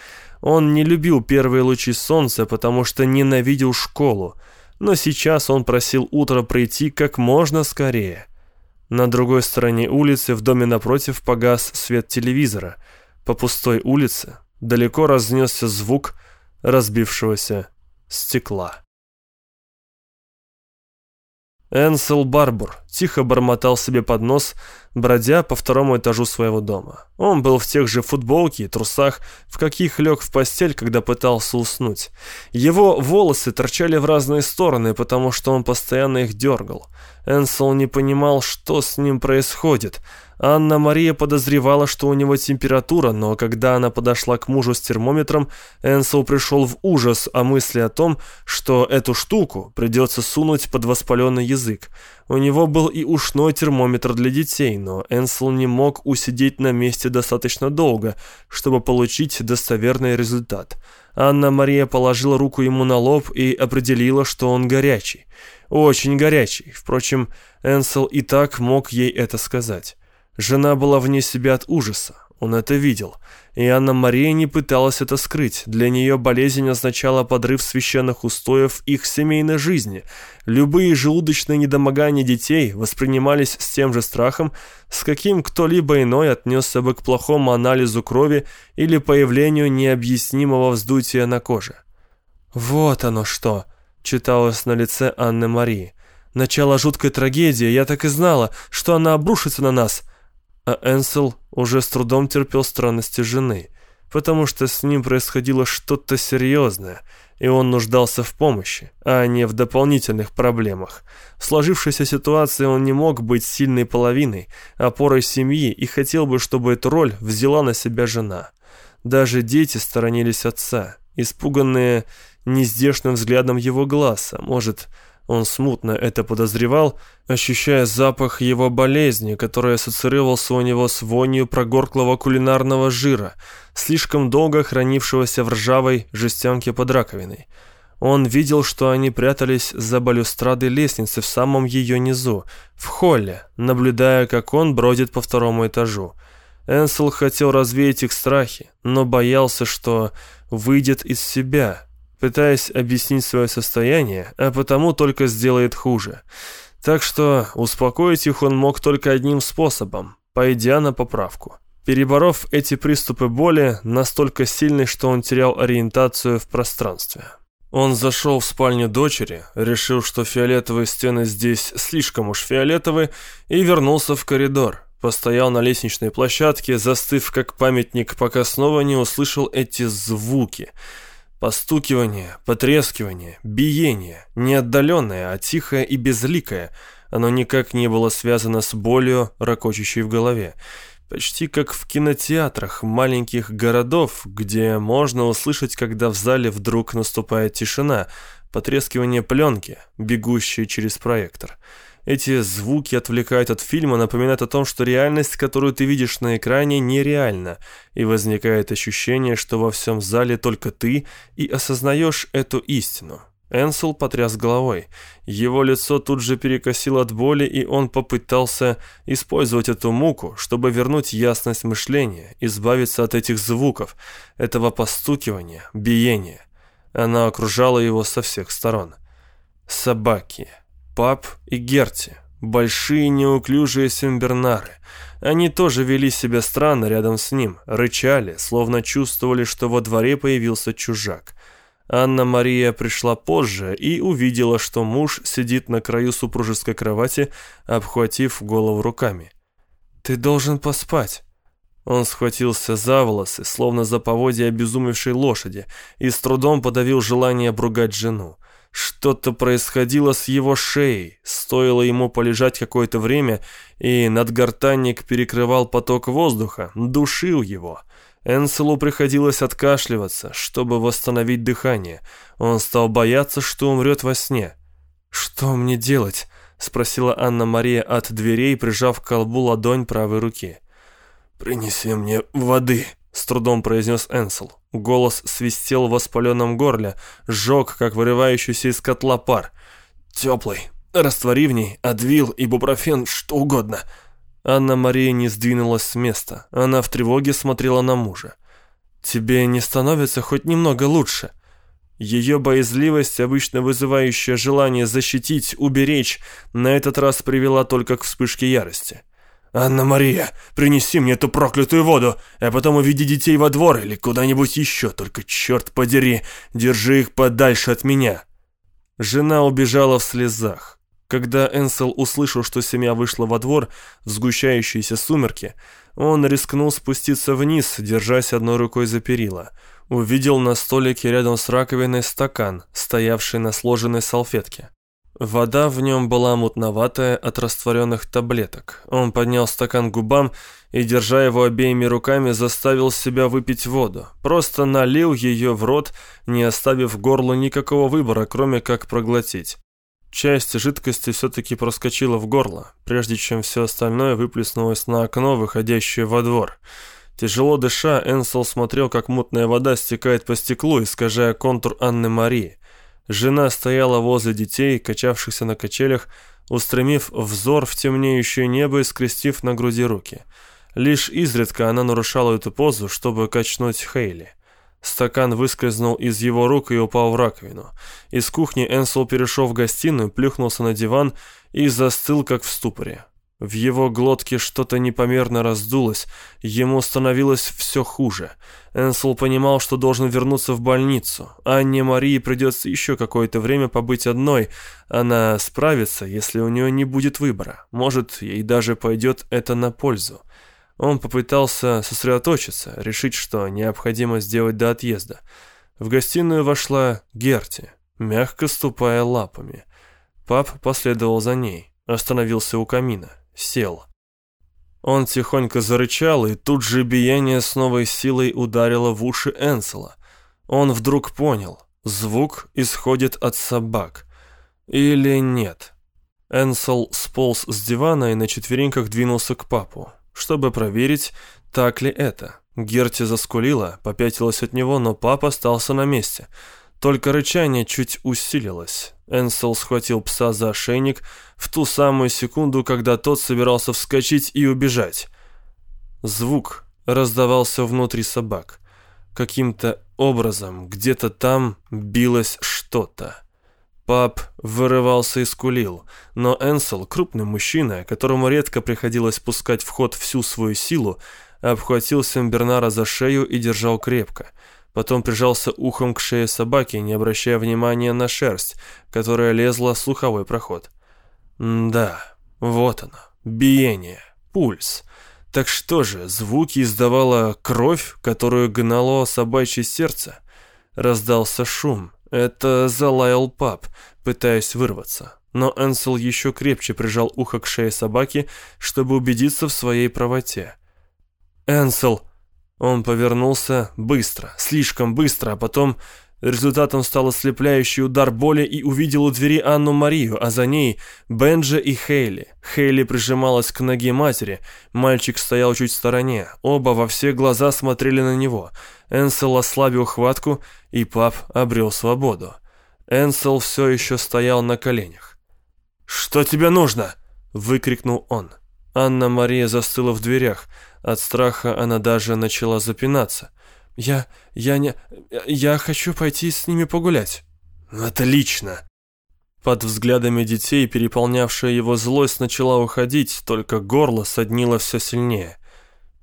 Он не любил первые лучи солнца, потому что ненавидел школу но сейчас он просил утро пройти как можно скорее. На другой стороне улицы в доме напротив погас свет телевизора. По пустой улице далеко разнесся звук разбившегося стекла. Энсел Барбур тихо бормотал себе под нос, бродя по второму этажу своего дома. Он был в тех же футболке и трусах, в каких лег в постель, когда пытался уснуть. Его волосы торчали в разные стороны, потому что он постоянно их дергал. Энсел не понимал, что с ним происходит – Анна-Мария подозревала, что у него температура, но когда она подошла к мужу с термометром, Энсел пришел в ужас о мысли о том, что эту штуку придется сунуть под воспаленный язык. У него был и ушной термометр для детей, но Энсел не мог усидеть на месте достаточно долго, чтобы получить достоверный результат. Анна-Мария положила руку ему на лоб и определила, что он горячий. Очень горячий. Впрочем, Энсел и так мог ей это сказать. Жена была вне себя от ужаса, он это видел, и Анна-Мария не пыталась это скрыть. Для нее болезнь означала подрыв священных устоев их семейной жизни. Любые желудочные недомогания детей воспринимались с тем же страхом, с каким кто-либо иной отнесся бы к плохому анализу крови или появлению необъяснимого вздутия на коже. «Вот оно что!» — читалось на лице Анны-Марии. «Начало жуткой трагедии, я так и знала, что она обрушится на нас!» А Энсел уже с трудом терпел странности жены, потому что с ним происходило что-то серьезное, и он нуждался в помощи, а не в дополнительных проблемах. В сложившейся ситуации он не мог быть сильной половиной, опорой семьи, и хотел бы, чтобы эту роль взяла на себя жена. Даже дети сторонились отца, испуганные нездешным взглядом его глаз, а может, он смутно это подозревал, ощущая запах его болезни, который ассоциировался у него с вонью прогорклого кулинарного жира, слишком долго хранившегося в ржавой жестянке под раковиной. Он видел, что они прятались за балюстрадой лестницы в самом ее низу, в холле, наблюдая, как он бродит по второму этажу. Энсел хотел развеять их страхи, но боялся, что выйдет из себя, пытаясь объяснить свое состояние, а потому только сделает хуже. Так что успокоить их он мог только одним способом, пойдя на поправку. Переборов эти приступы боли настолько сильной, что он терял ориентацию в пространстве. Он зашел в спальню дочери, решил, что фиолетовые стены здесь слишком уж фиолетовые, и вернулся в коридор. Постоял на лестничной площадке, застыв как памятник, пока снова не услышал эти звуки – Постукивание, потрескивание, биение, не отдаленное, а тихое и безликое. Оно никак не было связано с болью, ракочущей в голове. Почти как в кинотеатрах маленьких городов, где можно услышать, когда в зале вдруг наступает тишина, потрескивание пленки, бегущей через проектор. Эти звуки отвлекают от фильма, напоминают о том, что реальность, которую ты видишь на экране, нереальна, и возникает ощущение, что во всем зале только ты и осознаешь эту истину. Энсел потряс головой. Его лицо тут же перекосило от боли, и он попытался использовать эту муку, чтобы вернуть ясность мышления, избавиться от этих звуков, этого постукивания, биения. Она окружала его со всех сторон. Собаки. Пап и Герти, большие неуклюжие симбернары. Они тоже вели себя странно рядом с ним, рычали, словно чувствовали, что во дворе появился чужак. Анна-Мария пришла позже и увидела, что муж сидит на краю супружеской кровати, обхватив голову руками. «Ты должен поспать». Он схватился за волосы, словно за поводья обезумевшей лошади, и с трудом подавил желание обругать жену. Что-то происходило с его шеей. Стоило ему полежать какое-то время, и надгортанник перекрывал поток воздуха, душил его. Энселу приходилось откашливаться, чтобы восстановить дыхание. Он стал бояться, что умрет во сне. «Что мне делать?» — спросила Анна-Мария от дверей, прижав к колбу ладонь правой руки. «Принеси мне воды», — с трудом произнес Энсел. Голос свистел в воспаленном горле, сжег, как вырывающийся из котла пар. «Теплый. Раствори в ней, адвил, ибупрофен, что угодно». Анна-Мария не сдвинулась с места. Она в тревоге смотрела на мужа. «Тебе не становится хоть немного лучше?» Ее боязливость, обычно вызывающая желание защитить, уберечь, на этот раз привела только к вспышке ярости. «Анна-Мария, принеси мне эту проклятую воду, а потом уведи детей во двор или куда-нибудь еще, только черт подери, держи их подальше от меня». Жена убежала в слезах. Когда Энсел услышал, что семья вышла во двор в сгущающиеся сумерки, он рискнул спуститься вниз, держась одной рукой за перила. Увидел на столике рядом с раковиной стакан, стоявший на сложенной салфетке. Вода в нем была мутноватая от растворенных таблеток. Он поднял стакан к губам и, держа его обеими руками, заставил себя выпить воду. Просто налил ее в рот, не оставив горлу никакого выбора, кроме как проглотить. Часть жидкости все-таки проскочила в горло, прежде чем все остальное выплеснулось на окно, выходящее во двор. Тяжело дыша, Энсел смотрел, как мутная вода стекает по стеклу, искажая контур Анны Марии. Жена стояла возле детей, качавшихся на качелях, устремив взор в темнеющее небо и скрестив на груди руки. Лишь изредка она нарушала эту позу, чтобы качнуть Хейли. Стакан выскользнул из его рук и упал в раковину. Из кухни Энсел перешел в гостиную, плюхнулся на диван и застыл, как в ступоре. В его глотке что-то непомерно раздулось, ему становилось все хуже. Энсел понимал, что должен вернуться в больницу. Анне Марии придется еще какое-то время побыть одной. Она справится, если у нее не будет выбора. Может, ей даже пойдет это на пользу. Он попытался сосредоточиться, решить, что необходимо сделать до отъезда. В гостиную вошла Герти, мягко ступая лапами. Пап последовал за ней, остановился у камина сел. Он тихонько зарычал, и тут же биение с новой силой ударило в уши Энсела. Он вдруг понял, звук исходит от собак. Или нет? Энсел сполз с дивана и на четвереньках двинулся к папу, чтобы проверить, так ли это. Герти заскулила, попятилась от него, но папа остался на месте. Только рычание чуть усилилось. Энсел схватил пса за ошейник в ту самую секунду, когда тот собирался вскочить и убежать. Звук раздавался внутри собак. Каким-то образом где-то там билось что-то. Пап вырывался и скулил, но Энсел, крупный мужчина, которому редко приходилось пускать в ход всю свою силу, обхватил Сен-Бернара за шею и держал крепко – Потом прижался ухом к шее собаки, не обращая внимания на шерсть, которая лезла в слуховой проход. да, вот оно, биение, пульс. Так что же, звуки издавала кровь, которую гнало собачье сердце? Раздался шум. Это залаял пап, пытаясь вырваться. Но Энсел еще крепче прижал ухо к шее собаки, чтобы убедиться в своей правоте. «Энсел!» Он повернулся быстро, слишком быстро, а потом результатом стал ослепляющий удар боли и увидел у двери Анну-Марию, а за ней Бенджа и Хейли. Хейли прижималась к ноге матери, мальчик стоял чуть в стороне, оба во все глаза смотрели на него. Энсел ослабил хватку, и пап обрел свободу. Энсел все еще стоял на коленях. «Что тебе нужно?» — выкрикнул он. Анна-Мария застыла в дверях — от страха она даже начала запинаться. «Я... я не... я хочу пойти с ними погулять». «Отлично!» Под взглядами детей, переполнявшая его злость, начала уходить, только горло соднило все сильнее.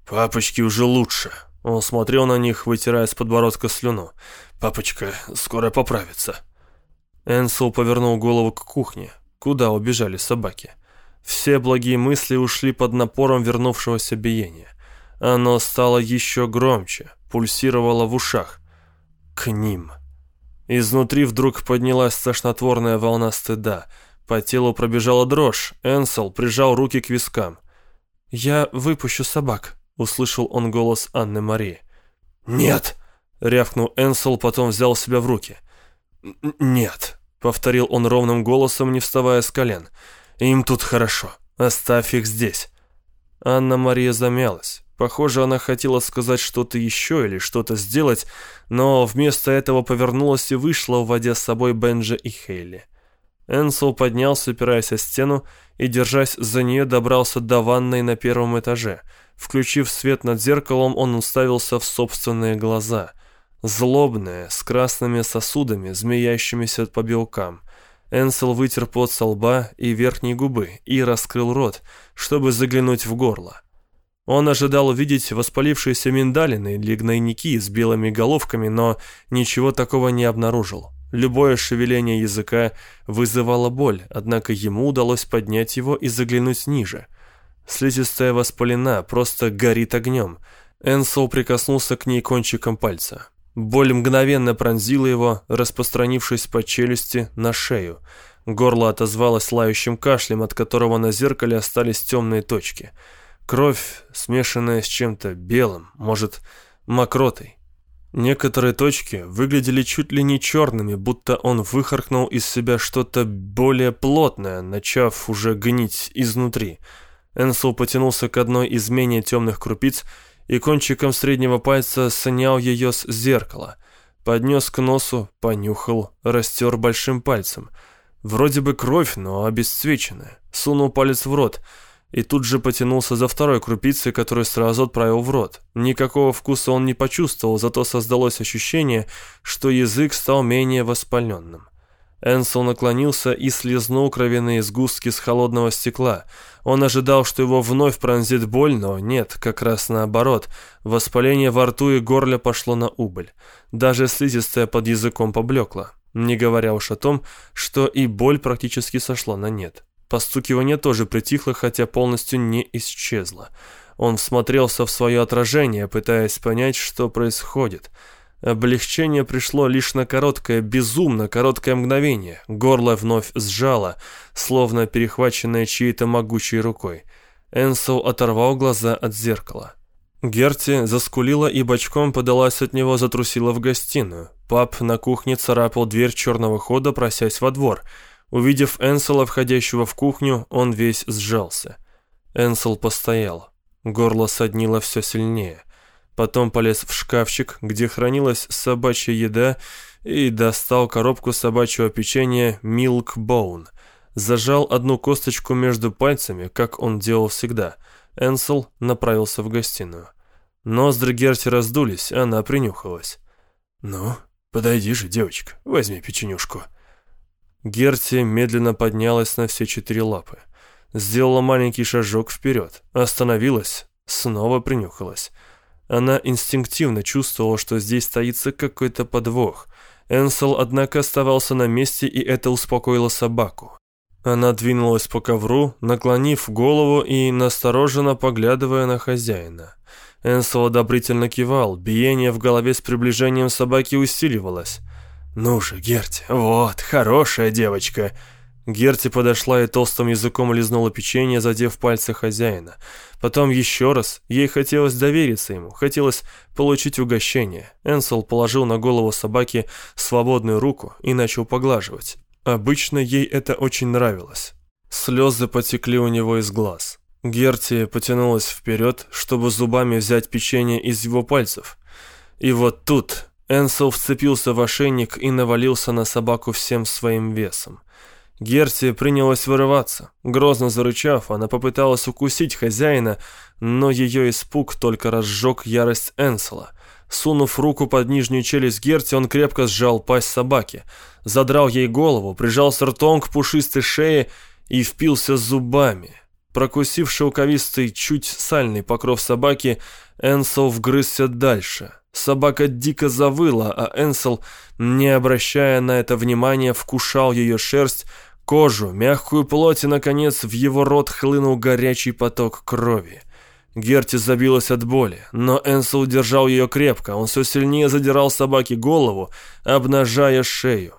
«Папочке уже лучше». Он смотрел на них, вытирая с подбородка слюну. «Папочка скоро поправится». Энсел повернул голову к кухне, куда убежали собаки. Все благие мысли ушли под напором вернувшегося биения. Оно стало еще громче, пульсировало в ушах. К ним. Изнутри вдруг поднялась тошнотворная волна стыда. По телу пробежала дрожь. Энсел прижал руки к вискам. «Я выпущу собак», — услышал он голос Анны Марии. «Нет!» — рявкнул Энсел, потом взял себя в руки. «Нет», — повторил он ровным голосом, не вставая с колен. «Им тут хорошо. Оставь их здесь». Анна-Мария замялась. Похоже, она хотела сказать что-то еще или что-то сделать, но вместо этого повернулась и вышла, уводя с собой Бенджа и Хейли. Энсел поднялся, опираясь о стену, и, держась за нее, добрался до ванной на первом этаже. Включив свет над зеркалом, он уставился в собственные глаза. Злобные, с красными сосудами, змеящимися по белкам. Энсел вытер пот со лба и верхней губы и раскрыл рот, чтобы заглянуть в горло. Он ожидал увидеть воспалившиеся миндалины или гнойники с белыми головками, но ничего такого не обнаружил. Любое шевеление языка вызывало боль, однако ему удалось поднять его и заглянуть ниже. Слизистая воспалена, просто горит огнем. Энсел прикоснулся к ней кончиком пальца. Боль мгновенно пронзила его, распространившись по челюсти на шею. Горло отозвалось лающим кашлем, от которого на зеркале остались темные точки. Кровь, смешанная с чем-то белым, может, мокротой. Некоторые точки выглядели чуть ли не черными, будто он выхаркнул из себя что-то более плотное, начав уже гнить изнутри. Энсел потянулся к одной из менее темных крупиц и кончиком среднего пальца снял ее с зеркала. Поднес к носу, понюхал, растер большим пальцем. Вроде бы кровь, но обесцвеченная. Сунул палец в рот и тут же потянулся за второй крупицей, которую сразу отправил в рот. Никакого вкуса он не почувствовал, зато создалось ощущение, что язык стал менее воспаленным. Энсел наклонился и слезнул кровяные сгустки с холодного стекла. Он ожидал, что его вновь пронзит боль, но нет, как раз наоборот. Воспаление во рту и горле пошло на убыль. Даже слизистая под языком поблекла. Не говоря уж о том, что и боль практически сошла на нет. Постукивание тоже притихло, хотя полностью не исчезло. Он всмотрелся в свое отражение, пытаясь понять, что происходит – Облегчение пришло лишь на короткое, безумно короткое мгновение. Горло вновь сжало, словно перехваченное чьей-то могучей рукой. Энсел оторвал глаза от зеркала. Герти заскулила и бочком подалась от него, затрусила в гостиную. Пап на кухне царапал дверь черного хода, просясь во двор. Увидев Энсела, входящего в кухню, он весь сжался. Энсел постоял. Горло соднило все сильнее. Потом полез в шкафчик, где хранилась собачья еда, и достал коробку собачьего печенья Milk Bone. Зажал одну косточку между пальцами, как он делал всегда. Энсел направился в гостиную. Ноздри Герти раздулись, она принюхалась. «Ну, подойди же, девочка, возьми печенюшку». Герти медленно поднялась на все четыре лапы. Сделала маленький шажок вперед, остановилась, снова принюхалась. Она инстинктивно чувствовала, что здесь стоится какой-то подвох. Энсел, однако, оставался на месте, и это успокоило собаку. Она двинулась по ковру, наклонив голову и настороженно поглядывая на хозяина. Энсел одобрительно кивал, биение в голове с приближением собаки усиливалось. «Ну же, Герти, вот, хорошая девочка!» Герти подошла и толстым языком лизнула печенье, задев пальцы хозяина. Потом еще раз. Ей хотелось довериться ему, хотелось получить угощение. Энсел положил на голову собаки свободную руку и начал поглаживать. Обычно ей это очень нравилось. Слезы потекли у него из глаз. Герти потянулась вперед, чтобы зубами взять печенье из его пальцев. И вот тут Энсел вцепился в ошейник и навалился на собаку всем своим весом. Герти принялась вырываться. Грозно зарычав, она попыталась укусить хозяина, но ее испуг только разжег ярость Энсела. Сунув руку под нижнюю челюсть Герти, он крепко сжал пасть собаки, задрал ей голову, прижался ртом к пушистой шее и впился зубами. Прокусив шелковистый, чуть сальный покров собаки, Энсел вгрызся дальше. Собака дико завыла, а Энсел, не обращая на это внимания, вкушал ее шерсть, кожу, мягкую плоть, и, наконец, в его рот хлынул горячий поток крови. Герти забилась от боли, но Энсел держал ее крепко. Он все сильнее задирал собаке голову, обнажая шею.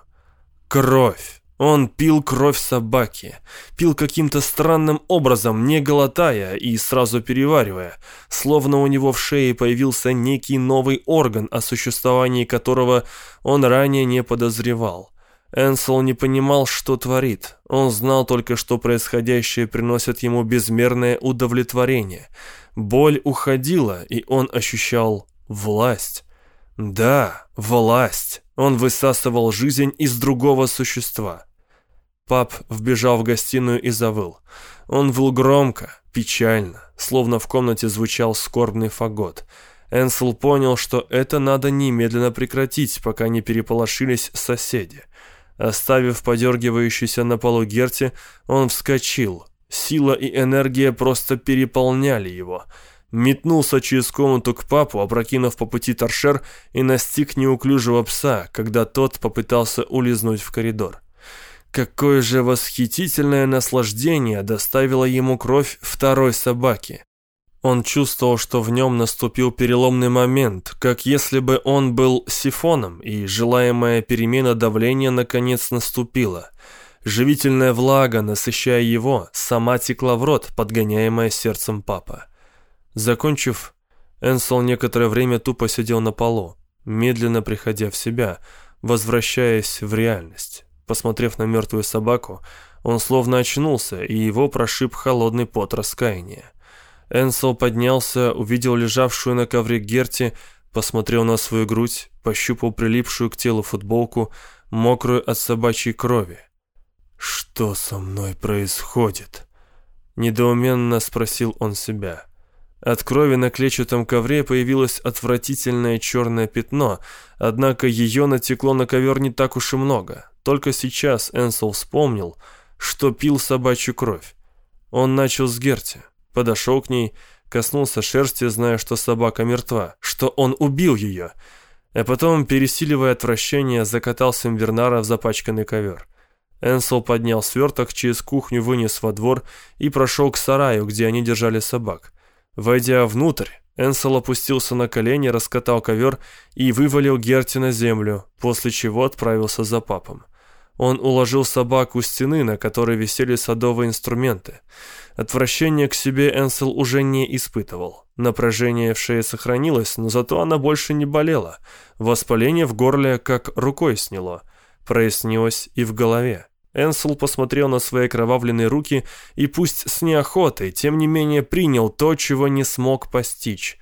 Кровь. Он пил кровь собаки, пил каким-то странным образом, не глотая и сразу переваривая, словно у него в шее появился некий новый орган, о существовании которого он ранее не подозревал. Энсел не понимал, что творит. Он знал только, что происходящее приносит ему безмерное удовлетворение. Боль уходила, и он ощущал власть. Да, власть. Он высасывал жизнь из другого существа. Пап вбежал в гостиную и завыл. Он выл громко, печально, словно в комнате звучал скорбный фагот. Энсел понял, что это надо немедленно прекратить, пока не переполошились соседи. Оставив подергивающийся на полу Герти, он вскочил. Сила и энергия просто переполняли его. Метнулся через комнату к папу, опрокинув по пути торшер и настиг неуклюжего пса, когда тот попытался улизнуть в коридор. Какое же восхитительное наслаждение доставила ему кровь второй собаки. Он чувствовал, что в нем наступил переломный момент, как если бы он был сифоном, и желаемая перемена давления наконец наступила. Живительная влага, насыщая его, сама текла в рот, подгоняемая сердцем папа. Закончив, Энсел некоторое время тупо сидел на полу, медленно приходя в себя, возвращаясь в реальность. Посмотрев на мертвую собаку, он словно очнулся, и его прошиб холодный пот раскаяния. Энсел поднялся, увидел лежавшую на ковре Герти, посмотрел на свою грудь, пощупал прилипшую к телу футболку, мокрую от собачьей крови. «Что со мной происходит?» Недоуменно спросил он себя. От крови на клетчатом ковре появилось отвратительное черное пятно, однако ее натекло на ковер не так уж и много. Только сейчас Энсел вспомнил, что пил собачью кровь. Он начал с Герти, подошел к ней, коснулся шерсти, зная, что собака мертва, что он убил ее, а потом, пересиливая отвращение, закатал Симвернара в запачканный ковер. Энсел поднял сверток, через кухню вынес во двор и прошел к сараю, где они держали собак. Войдя внутрь, Энсел опустился на колени, раскатал ковер и вывалил Герти на землю, после чего отправился за папом. Он уложил собаку у стены, на которой висели садовые инструменты. Отвращение к себе Энсел уже не испытывал. Напряжение в шее сохранилось, но зато она больше не болела. Воспаление в горле как рукой сняло. Прояснилось и в голове. Энсел посмотрел на свои кровавленные руки и пусть с неохотой, тем не менее принял то, чего не смог постичь.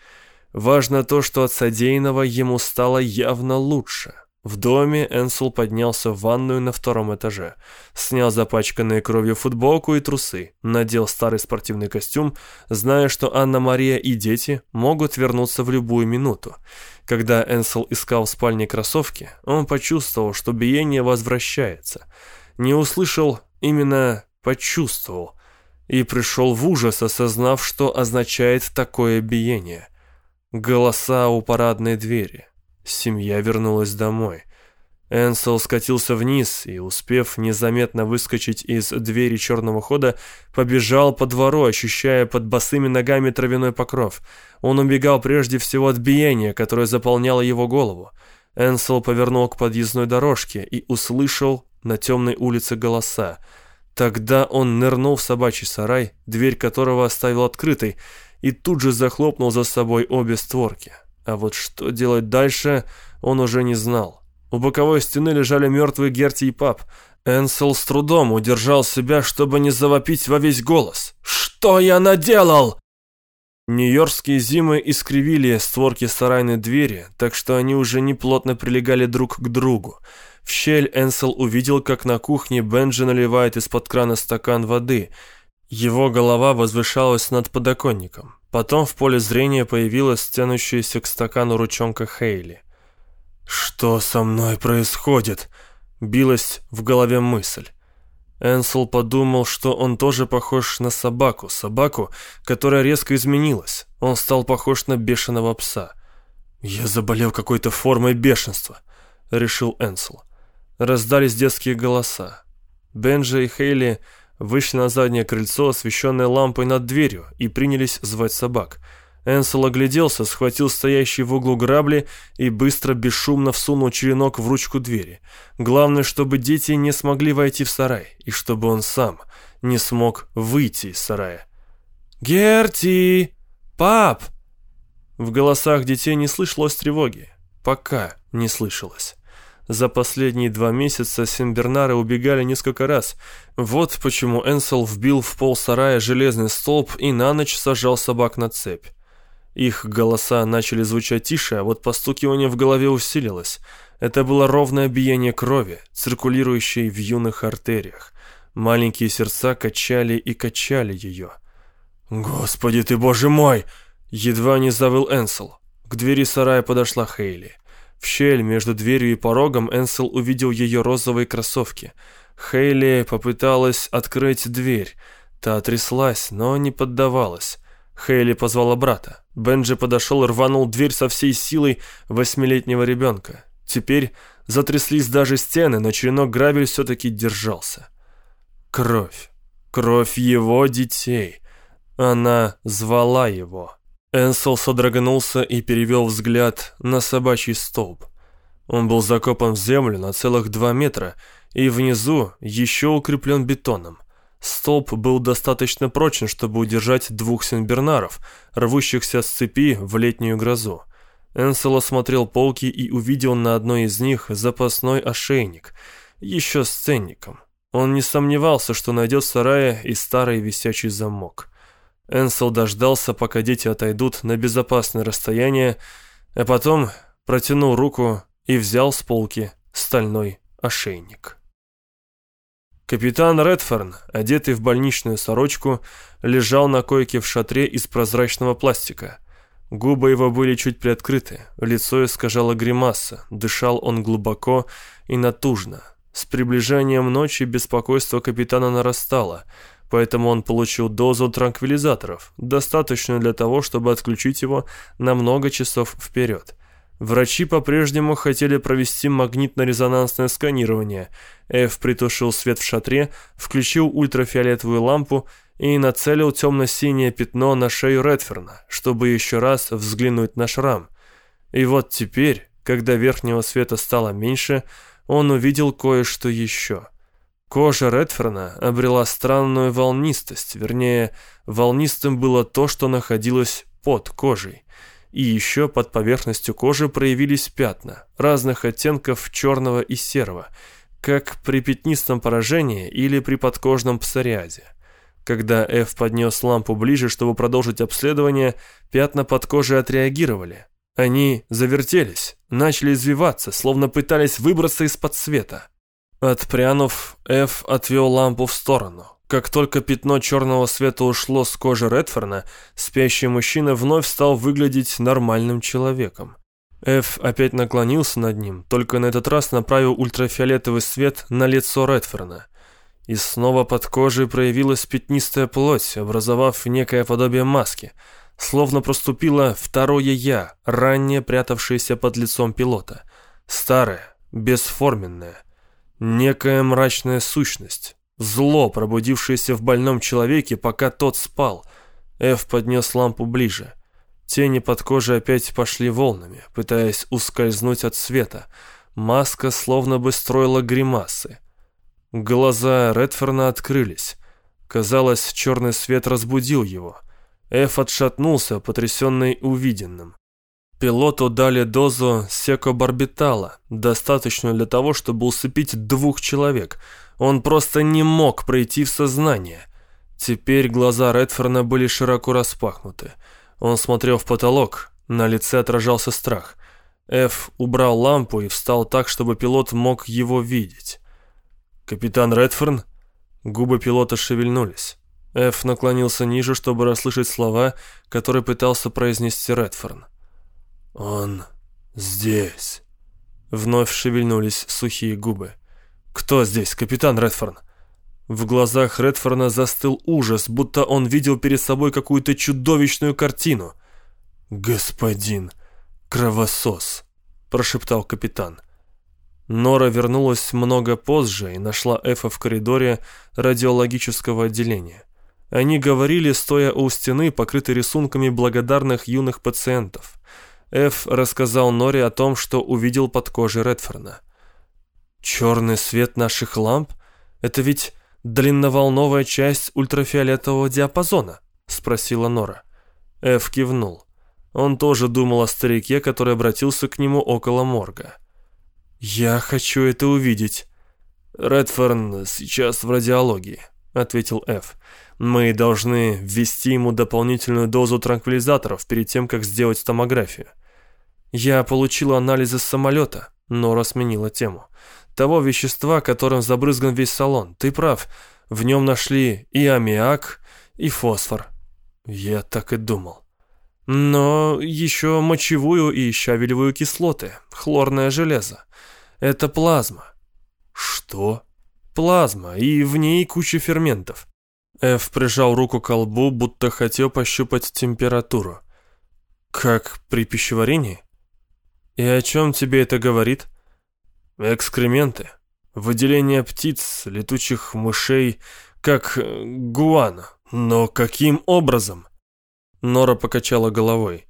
Важно то, что от содеянного ему стало явно лучше. В доме Энсел поднялся в ванную на втором этаже, снял запачканные кровью футболку и трусы, надел старый спортивный костюм, зная, что Анна-Мария и дети могут вернуться в любую минуту. Когда Энсел искал в спальне кроссовки, он почувствовал, что биение возвращается. Не услышал, именно почувствовал. И пришел в ужас, осознав, что означает такое биение. Голоса у парадной двери Семья вернулась домой. Энсел скатился вниз и, успев незаметно выскочить из двери черного хода, побежал по двору, ощущая под босыми ногами травяной покров. Он убегал прежде всего от биения, которое заполняло его голову. Энсел повернул к подъездной дорожке и услышал на темной улице голоса. Тогда он нырнул в собачий сарай, дверь которого оставил открытой, и тут же захлопнул за собой обе створки. А вот что делать дальше, он уже не знал. У боковой стены лежали мертвые Герти и Пап. Энсел с трудом удержал себя, чтобы не завопить во весь голос. «Что я наделал?» Нью-Йоркские зимы искривили створки сарайной двери, так что они уже не плотно прилегали друг к другу. В щель Энсел увидел, как на кухне Бенджи наливает из-под крана стакан воды. Его голова возвышалась над подоконником. Потом в поле зрения появилась тянущаяся к стакану ручонка Хейли. «Что со мной происходит?» — билась в голове мысль. Энсел подумал, что он тоже похож на собаку, собаку, которая резко изменилась. Он стал похож на бешеного пса. «Я заболел какой-то формой бешенства», — решил Энсел. Раздались детские голоса. Бенджи и Хейли вышли на заднее крыльцо, освещенное лампой над дверью, и принялись звать собак. Энсел огляделся, схватил стоящий в углу грабли и быстро, бесшумно всунул черенок в ручку двери. Главное, чтобы дети не смогли войти в сарай, и чтобы он сам не смог выйти из сарая. «Герти! Пап!» В голосах детей не слышалось тревоги. Пока не слышалось. За последние два месяца Сенбернары убегали несколько раз. Вот почему Энсел вбил в пол сарая железный столб и на ночь сажал собак на цепь. Их голоса начали звучать тише, а вот постукивание в голове усилилось. Это было ровное биение крови, циркулирующей в юных артериях. Маленькие сердца качали и качали ее. «Господи ты, боже мой!» Едва не завыл Энсел. К двери сарая подошла Хейли. В щель между дверью и порогом Энсел увидел ее розовые кроссовки. Хейли попыталась открыть дверь. Та тряслась, но не поддавалась. Хейли позвала брата. Бенджи подошел и рванул дверь со всей силой восьмилетнего ребенка. Теперь затряслись даже стены, но черенок грабель все-таки держался. Кровь. Кровь его детей. Она звала его. Энсел содрогнулся и перевел взгляд на собачий столб. Он был закопан в землю на целых два метра и внизу еще укреплен бетоном. Столб был достаточно прочен, чтобы удержать двух сенбернаров, рвущихся с цепи в летнюю грозу. Энсел осмотрел полки и увидел на одной из них запасной ошейник, еще с ценником. Он не сомневался, что найдет в сарае и старый висячий замок. Энсел дождался, пока дети отойдут на безопасное расстояние, а потом протянул руку и взял с полки стальной ошейник. Капитан Редферн, одетый в больничную сорочку, лежал на койке в шатре из прозрачного пластика. Губы его были чуть приоткрыты, лицо искажало гримаса, дышал он глубоко и натужно. С приближением ночи беспокойство капитана нарастало, поэтому он получил дозу транквилизаторов, достаточную для того, чтобы отключить его на много часов вперед. Врачи по-прежнему хотели провести магнитно-резонансное сканирование. Эф притушил свет в шатре, включил ультрафиолетовую лампу и нацелил темно-синее пятно на шею Редферна, чтобы еще раз взглянуть на шрам. И вот теперь, когда верхнего света стало меньше, он увидел кое-что еще. Кожа Редферна обрела странную волнистость, вернее, волнистым было то, что находилось под кожей и еще под поверхностью кожи проявились пятна разных оттенков черного и серого, как при пятнистом поражении или при подкожном псориазе. Когда Ф поднес лампу ближе, чтобы продолжить обследование, пятна под кожей отреагировали. Они завертелись, начали извиваться, словно пытались выбраться из-под света. Отпрянув, Ф отвел лампу в сторону. Как только пятно черного света ушло с кожи Редферна, спящий мужчина вновь стал выглядеть нормальным человеком. Эф опять наклонился над ним, только на этот раз направил ультрафиолетовый свет на лицо Редферна. И снова под кожей проявилась пятнистая плоть, образовав некое подобие маски, словно проступило второе «я», ранее прятавшееся под лицом пилота. Старое, бесформенное, некая мрачная сущность, Зло, пробудившееся в больном человеке, пока тот спал. Эф поднес лампу ближе. Тени под кожей опять пошли волнами, пытаясь ускользнуть от света. Маска словно бы строила гримасы. Глаза Редферна открылись. Казалось, черный свет разбудил его. Эф отшатнулся, потрясенный увиденным. Пилоту дали дозу секобарбитала, достаточную для того, чтобы усыпить двух человек – он просто не мог пройти в сознание. Теперь глаза Редферна были широко распахнуты. Он смотрел в потолок, на лице отражался страх. Эф убрал лампу и встал так, чтобы пилот мог его видеть. «Капитан Редферн?» Губы пилота шевельнулись. Эф наклонился ниже, чтобы расслышать слова, которые пытался произнести Редферн. «Он здесь». Вновь шевельнулись сухие губы. «Кто здесь, капитан Редфорн?» В глазах Редфорна застыл ужас, будто он видел перед собой какую-то чудовищную картину. «Господин кровосос», — прошептал капитан. Нора вернулась много позже и нашла Эфа в коридоре радиологического отделения. Они говорили, стоя у стены, покрытой рисунками благодарных юных пациентов. Эф рассказал Норе о том, что увидел под кожей Редферна. «Черный свет наших ламп? Это ведь длинноволновая часть ультрафиолетового диапазона?» — спросила Нора. Эф кивнул. Он тоже думал о старике, который обратился к нему около морга. «Я хочу это увидеть». «Редферн сейчас в радиологии», — ответил Эф. «Мы должны ввести ему дополнительную дозу транквилизаторов перед тем, как сделать томографию». «Я получила анализы с самолета», — Нора сменила тему. «Того вещества, которым забрызган весь салон. Ты прав. В нем нашли и аммиак, и фосфор». «Я так и думал». «Но еще мочевую и щавелевую кислоты, хлорное железо». Это плазма. Что? Плазма, и в ней куча ферментов. Эф прижал руку к колбу, будто хотел пощупать температуру. Как при пищеварении? И о чем тебе это говорит? Экскременты. Выделение птиц, летучих мышей, как гуана. Но каким образом? Нора покачала головой.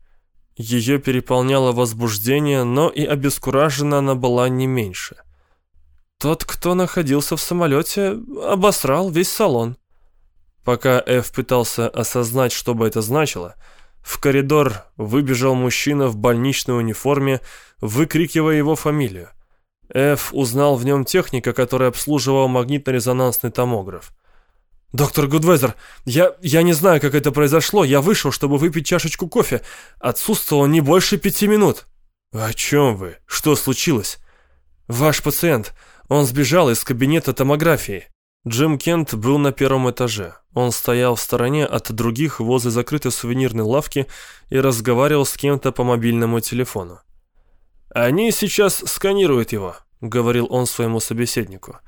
Ее переполняло возбуждение, но и обескуражена она была не меньше. Тот, кто находился в самолете, обосрал весь салон. Пока Эф пытался осознать, что бы это значило, в коридор выбежал мужчина в больничной униформе, выкрикивая его фамилию. Эф узнал в нем техника, который обслуживал магнитно-резонансный томограф. «Доктор Гудвезер, я, я не знаю, как это произошло. Я вышел, чтобы выпить чашечку кофе. Отсутствовал не больше пяти минут». «О чем вы? Что случилось?» «Ваш пациент. Он сбежал из кабинета томографии». Джим Кент был на первом этаже. Он стоял в стороне от других возле закрытой сувенирной лавки и разговаривал с кем-то по мобильному телефону. «Они сейчас сканируют его», — говорил он своему собеседнику.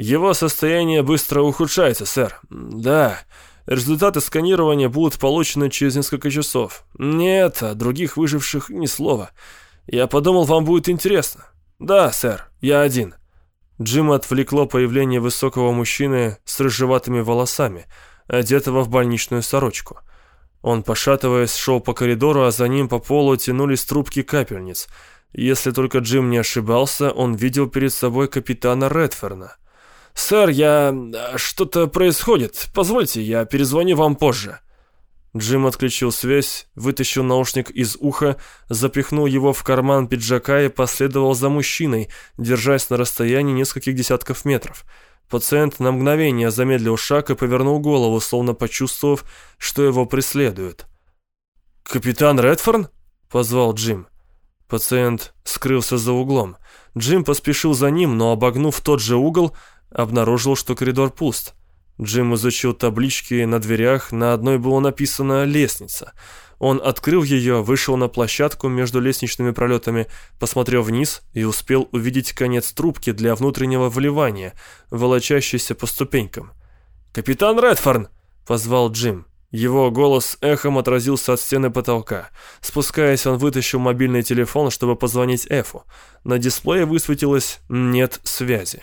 Его состояние быстро ухудшается, сэр. Да, результаты сканирования будут получены через несколько часов. Нет, о других выживших ни слова. Я подумал, вам будет интересно. Да, сэр, я один. Джима отвлекло появление высокого мужчины с рыжеватыми волосами, одетого в больничную сорочку. Он, пошатываясь, шел по коридору, а за ним по полу тянулись трубки капельниц. Если только Джим не ошибался, он видел перед собой капитана Редферна. «Сэр, я... что-то происходит. Позвольте, я перезвоню вам позже». Джим отключил связь, вытащил наушник из уха, запихнул его в карман пиджака и последовал за мужчиной, держась на расстоянии нескольких десятков метров. Пациент на мгновение замедлил шаг и повернул голову, словно почувствовав, что его преследуют. «Капитан Редфорн?» — позвал Джим. Пациент скрылся за углом. Джим поспешил за ним, но, обогнув тот же угол, обнаружил, что коридор пуст. Джим изучил таблички на дверях, на одной было написано «лестница». Он открыл ее, вышел на площадку между лестничными пролетами, посмотрел вниз и успел увидеть конец трубки для внутреннего вливания, волочащейся по ступенькам. «Капитан Редфорн!» — позвал Джим. Его голос эхом отразился от стены потолка. Спускаясь, он вытащил мобильный телефон, чтобы позвонить Эфу. На дисплее высветилось «нет связи».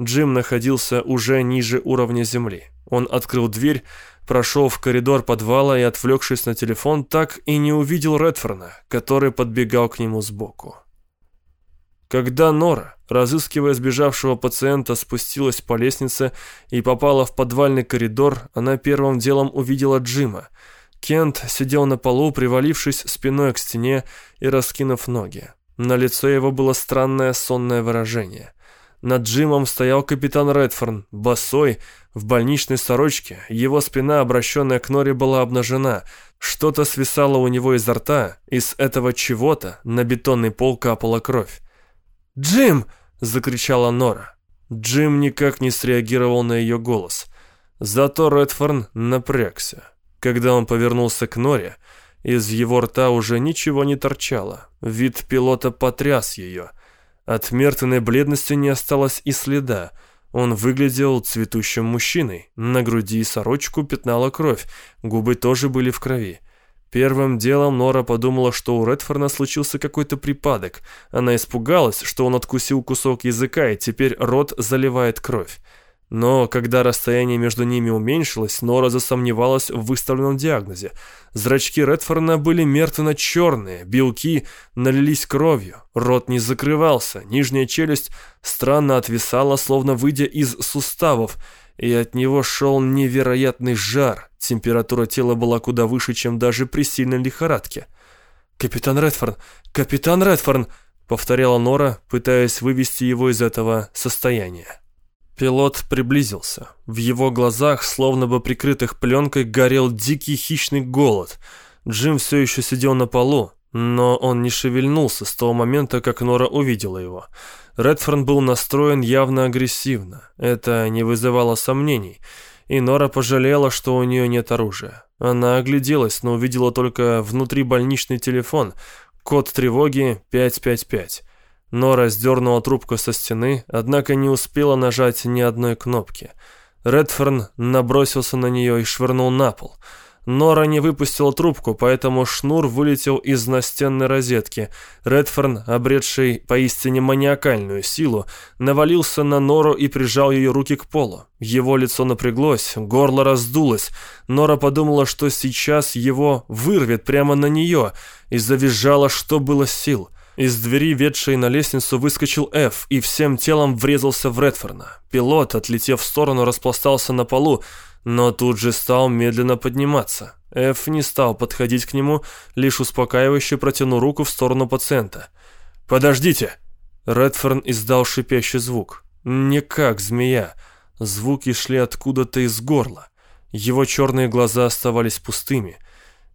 Джим находился уже ниже уровня земли. Он открыл дверь, прошел в коридор подвала и, отвлекшись на телефон, так и не увидел Редфорна, который подбегал к нему сбоку. Когда Нора, разыскивая сбежавшего пациента, спустилась по лестнице и попала в подвальный коридор, она первым делом увидела Джима. Кент сидел на полу, привалившись спиной к стене и раскинув ноги. На лице его было странное сонное выражение – над Джимом стоял капитан Редфорн, босой, в больничной сорочке. Его спина, обращенная к норе, была обнажена. Что-то свисало у него изо рта, из этого чего-то на бетонный пол капала кровь. «Джим!» — закричала Нора. Джим никак не среагировал на ее голос. Зато Редфорн напрягся. Когда он повернулся к Норе, из его рта уже ничего не торчало. Вид пилота потряс ее — от мертвенной бледности не осталось и следа. Он выглядел цветущим мужчиной. На груди и сорочку пятнала кровь, губы тоже были в крови. Первым делом Нора подумала, что у Редфорна случился какой-то припадок. Она испугалась, что он откусил кусок языка, и теперь рот заливает кровь. Но когда расстояние между ними уменьшилось, Нора засомневалась в выставленном диагнозе. Зрачки Редфорна были мертвенно-черные, белки налились кровью, рот не закрывался, нижняя челюсть странно отвисала, словно выйдя из суставов, и от него шел невероятный жар. Температура тела была куда выше, чем даже при сильной лихорадке. «Капитан Редфорн! Капитан Редфорн!» — повторяла Нора, пытаясь вывести его из этого состояния. Пилот приблизился. В его глазах, словно бы прикрытых пленкой, горел дикий хищный голод. Джим все еще сидел на полу, но он не шевельнулся с того момента, как Нора увидела его. Редфорн был настроен явно агрессивно. Это не вызывало сомнений. И Нора пожалела, что у нее нет оружия. Она огляделась, но увидела только внутрибольничный телефон. Код тревоги 555. Нора сдернула трубку со стены, однако не успела нажать ни одной кнопки. Редферн набросился на нее и швырнул на пол. Нора не выпустила трубку, поэтому шнур вылетел из настенной розетки. Редферн, обретший поистине маниакальную силу, навалился на Нору и прижал ее руки к полу. Его лицо напряглось, горло раздулось. Нора подумала, что сейчас его вырвет прямо на нее, и завизжала, что было сил. Из двери, ведшей на лестницу, выскочил Ф и всем телом врезался в Редфорна. Пилот, отлетев в сторону, распластался на полу, но тут же стал медленно подниматься. Ф не стал подходить к нему, лишь успокаивающе протянул руку в сторону пациента. «Подождите!» Редфорн издал шипящий звук. Не как змея. Звуки шли откуда-то из горла. Его черные глаза оставались пустыми.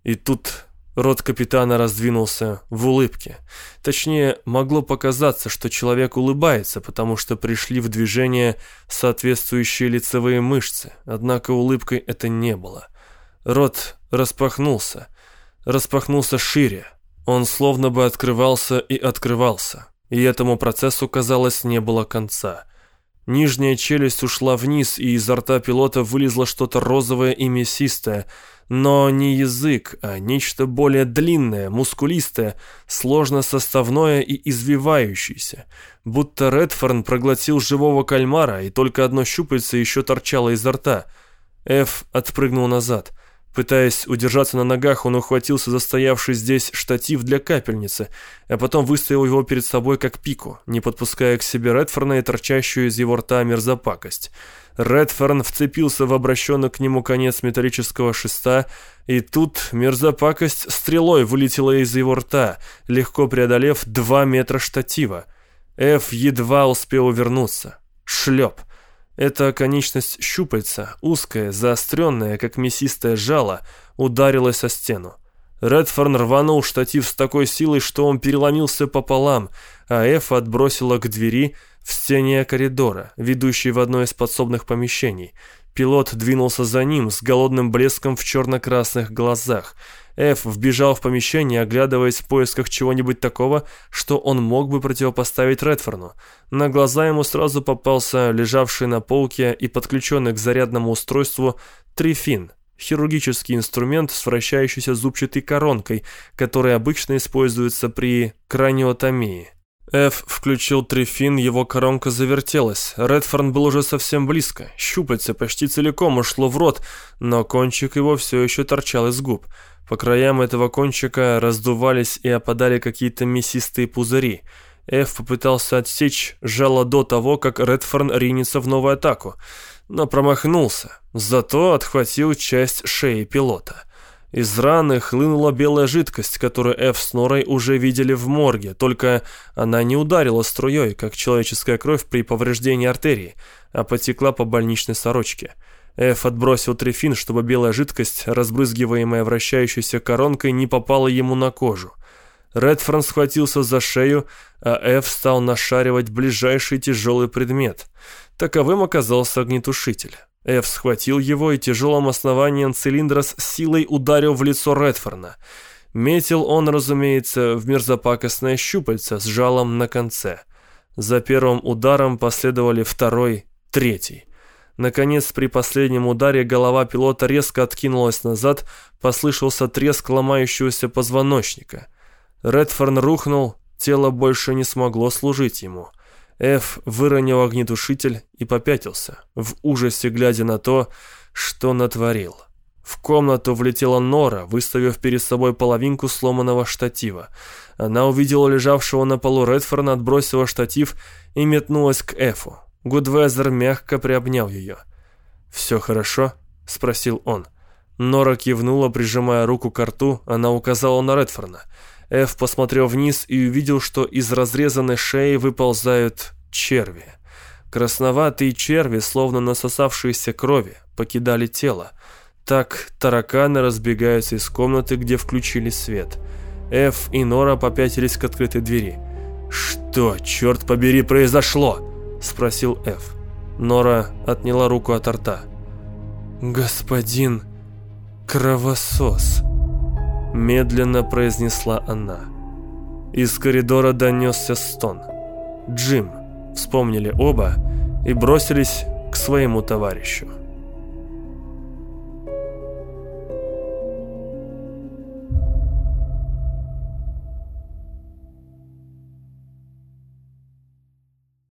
И тут Рот капитана раздвинулся в улыбке. Точнее, могло показаться, что человек улыбается, потому что пришли в движение соответствующие лицевые мышцы, однако улыбкой это не было. Рот распахнулся, распахнулся шире. Он словно бы открывался и открывался, и этому процессу, казалось, не было конца. Нижняя челюсть ушла вниз, и изо рта пилота вылезло что-то розовое и мясистое – но не язык, а нечто более длинное, мускулистое, сложно составное и извивающееся. Будто Редфорн проглотил живого кальмара, и только одно щупальце еще торчало изо рта. Эф отпрыгнул назад. Пытаясь удержаться на ногах, он ухватился за стоявший здесь штатив для капельницы, а потом выставил его перед собой как пику, не подпуская к себе Редфорна и торчащую из его рта мерзопакость. Редферн вцепился в обращенный к нему конец металлического шеста, и тут мерзопакость стрелой вылетела из его рта, легко преодолев два метра штатива. Эф едва успел увернуться. Шлеп. Эта конечность щупальца, узкая, заостренная, как мясистое жало, ударилась о стену. Редфорн рванул штатив с такой силой, что он переломился пополам, а Эф отбросила к двери, в стене коридора, ведущей в одно из подсобных помещений. Пилот двинулся за ним с голодным блеском в черно-красных глазах. Эф вбежал в помещение, оглядываясь в поисках чего-нибудь такого, что он мог бы противопоставить Редфорну. На глаза ему сразу попался лежавший на полке и подключенный к зарядному устройству трифин, хирургический инструмент с вращающейся зубчатой коронкой, который обычно используется при краниотомии. Эф включил трифин, его коронка завертелась. Редфорн был уже совсем близко. Щупальце почти целиком ушло в рот, но кончик его все еще торчал из губ. По краям этого кончика раздувались и опадали какие-то мясистые пузыри. Эф попытался отсечь жало до того, как Редфорн ринется в новую атаку, но промахнулся. Зато отхватил часть шеи пилота. Из раны хлынула белая жидкость, которую Эф с Норой уже видели в морге, только она не ударила струей, как человеческая кровь при повреждении артерии, а потекла по больничной сорочке. Эф отбросил трефин, чтобы белая жидкость, разбрызгиваемая вращающейся коронкой, не попала ему на кожу. Редфорн схватился за шею, а Эф стал нашаривать ближайший тяжелый предмет. Таковым оказался огнетушитель. Эф схватил его и тяжелым основанием цилиндра с силой ударил в лицо Редфорна. Метил он, разумеется, в мерзопакостное щупальце с жалом на конце. За первым ударом последовали второй, третий. Наконец, при последнем ударе голова пилота резко откинулась назад, послышался треск ломающегося позвоночника. Редфорн рухнул, тело больше не смогло служить ему. Эф выронил огнетушитель и попятился, в ужасе глядя на то, что натворил. В комнату влетела Нора, выставив перед собой половинку сломанного штатива. Она увидела лежавшего на полу Редфорна, отбросила штатив и метнулась к Эфу. Гудвезер мягко приобнял ее. «Все хорошо?» — спросил он. Нора кивнула, прижимая руку к рту, она указала на Редфорна. Эф посмотрел вниз и увидел, что из разрезанной шеи выползают черви. Красноватые черви, словно насосавшиеся крови, покидали тело. Так тараканы разбегаются из комнаты, где включили свет. Эф и Нора попятились к открытой двери. «Что, черт побери, произошло?» — спросил Эф. Нора отняла руку от рта. «Господин кровосос», — медленно произнесла она. Из коридора донесся стон. «Джим», — вспомнили оба и бросились к своему товарищу.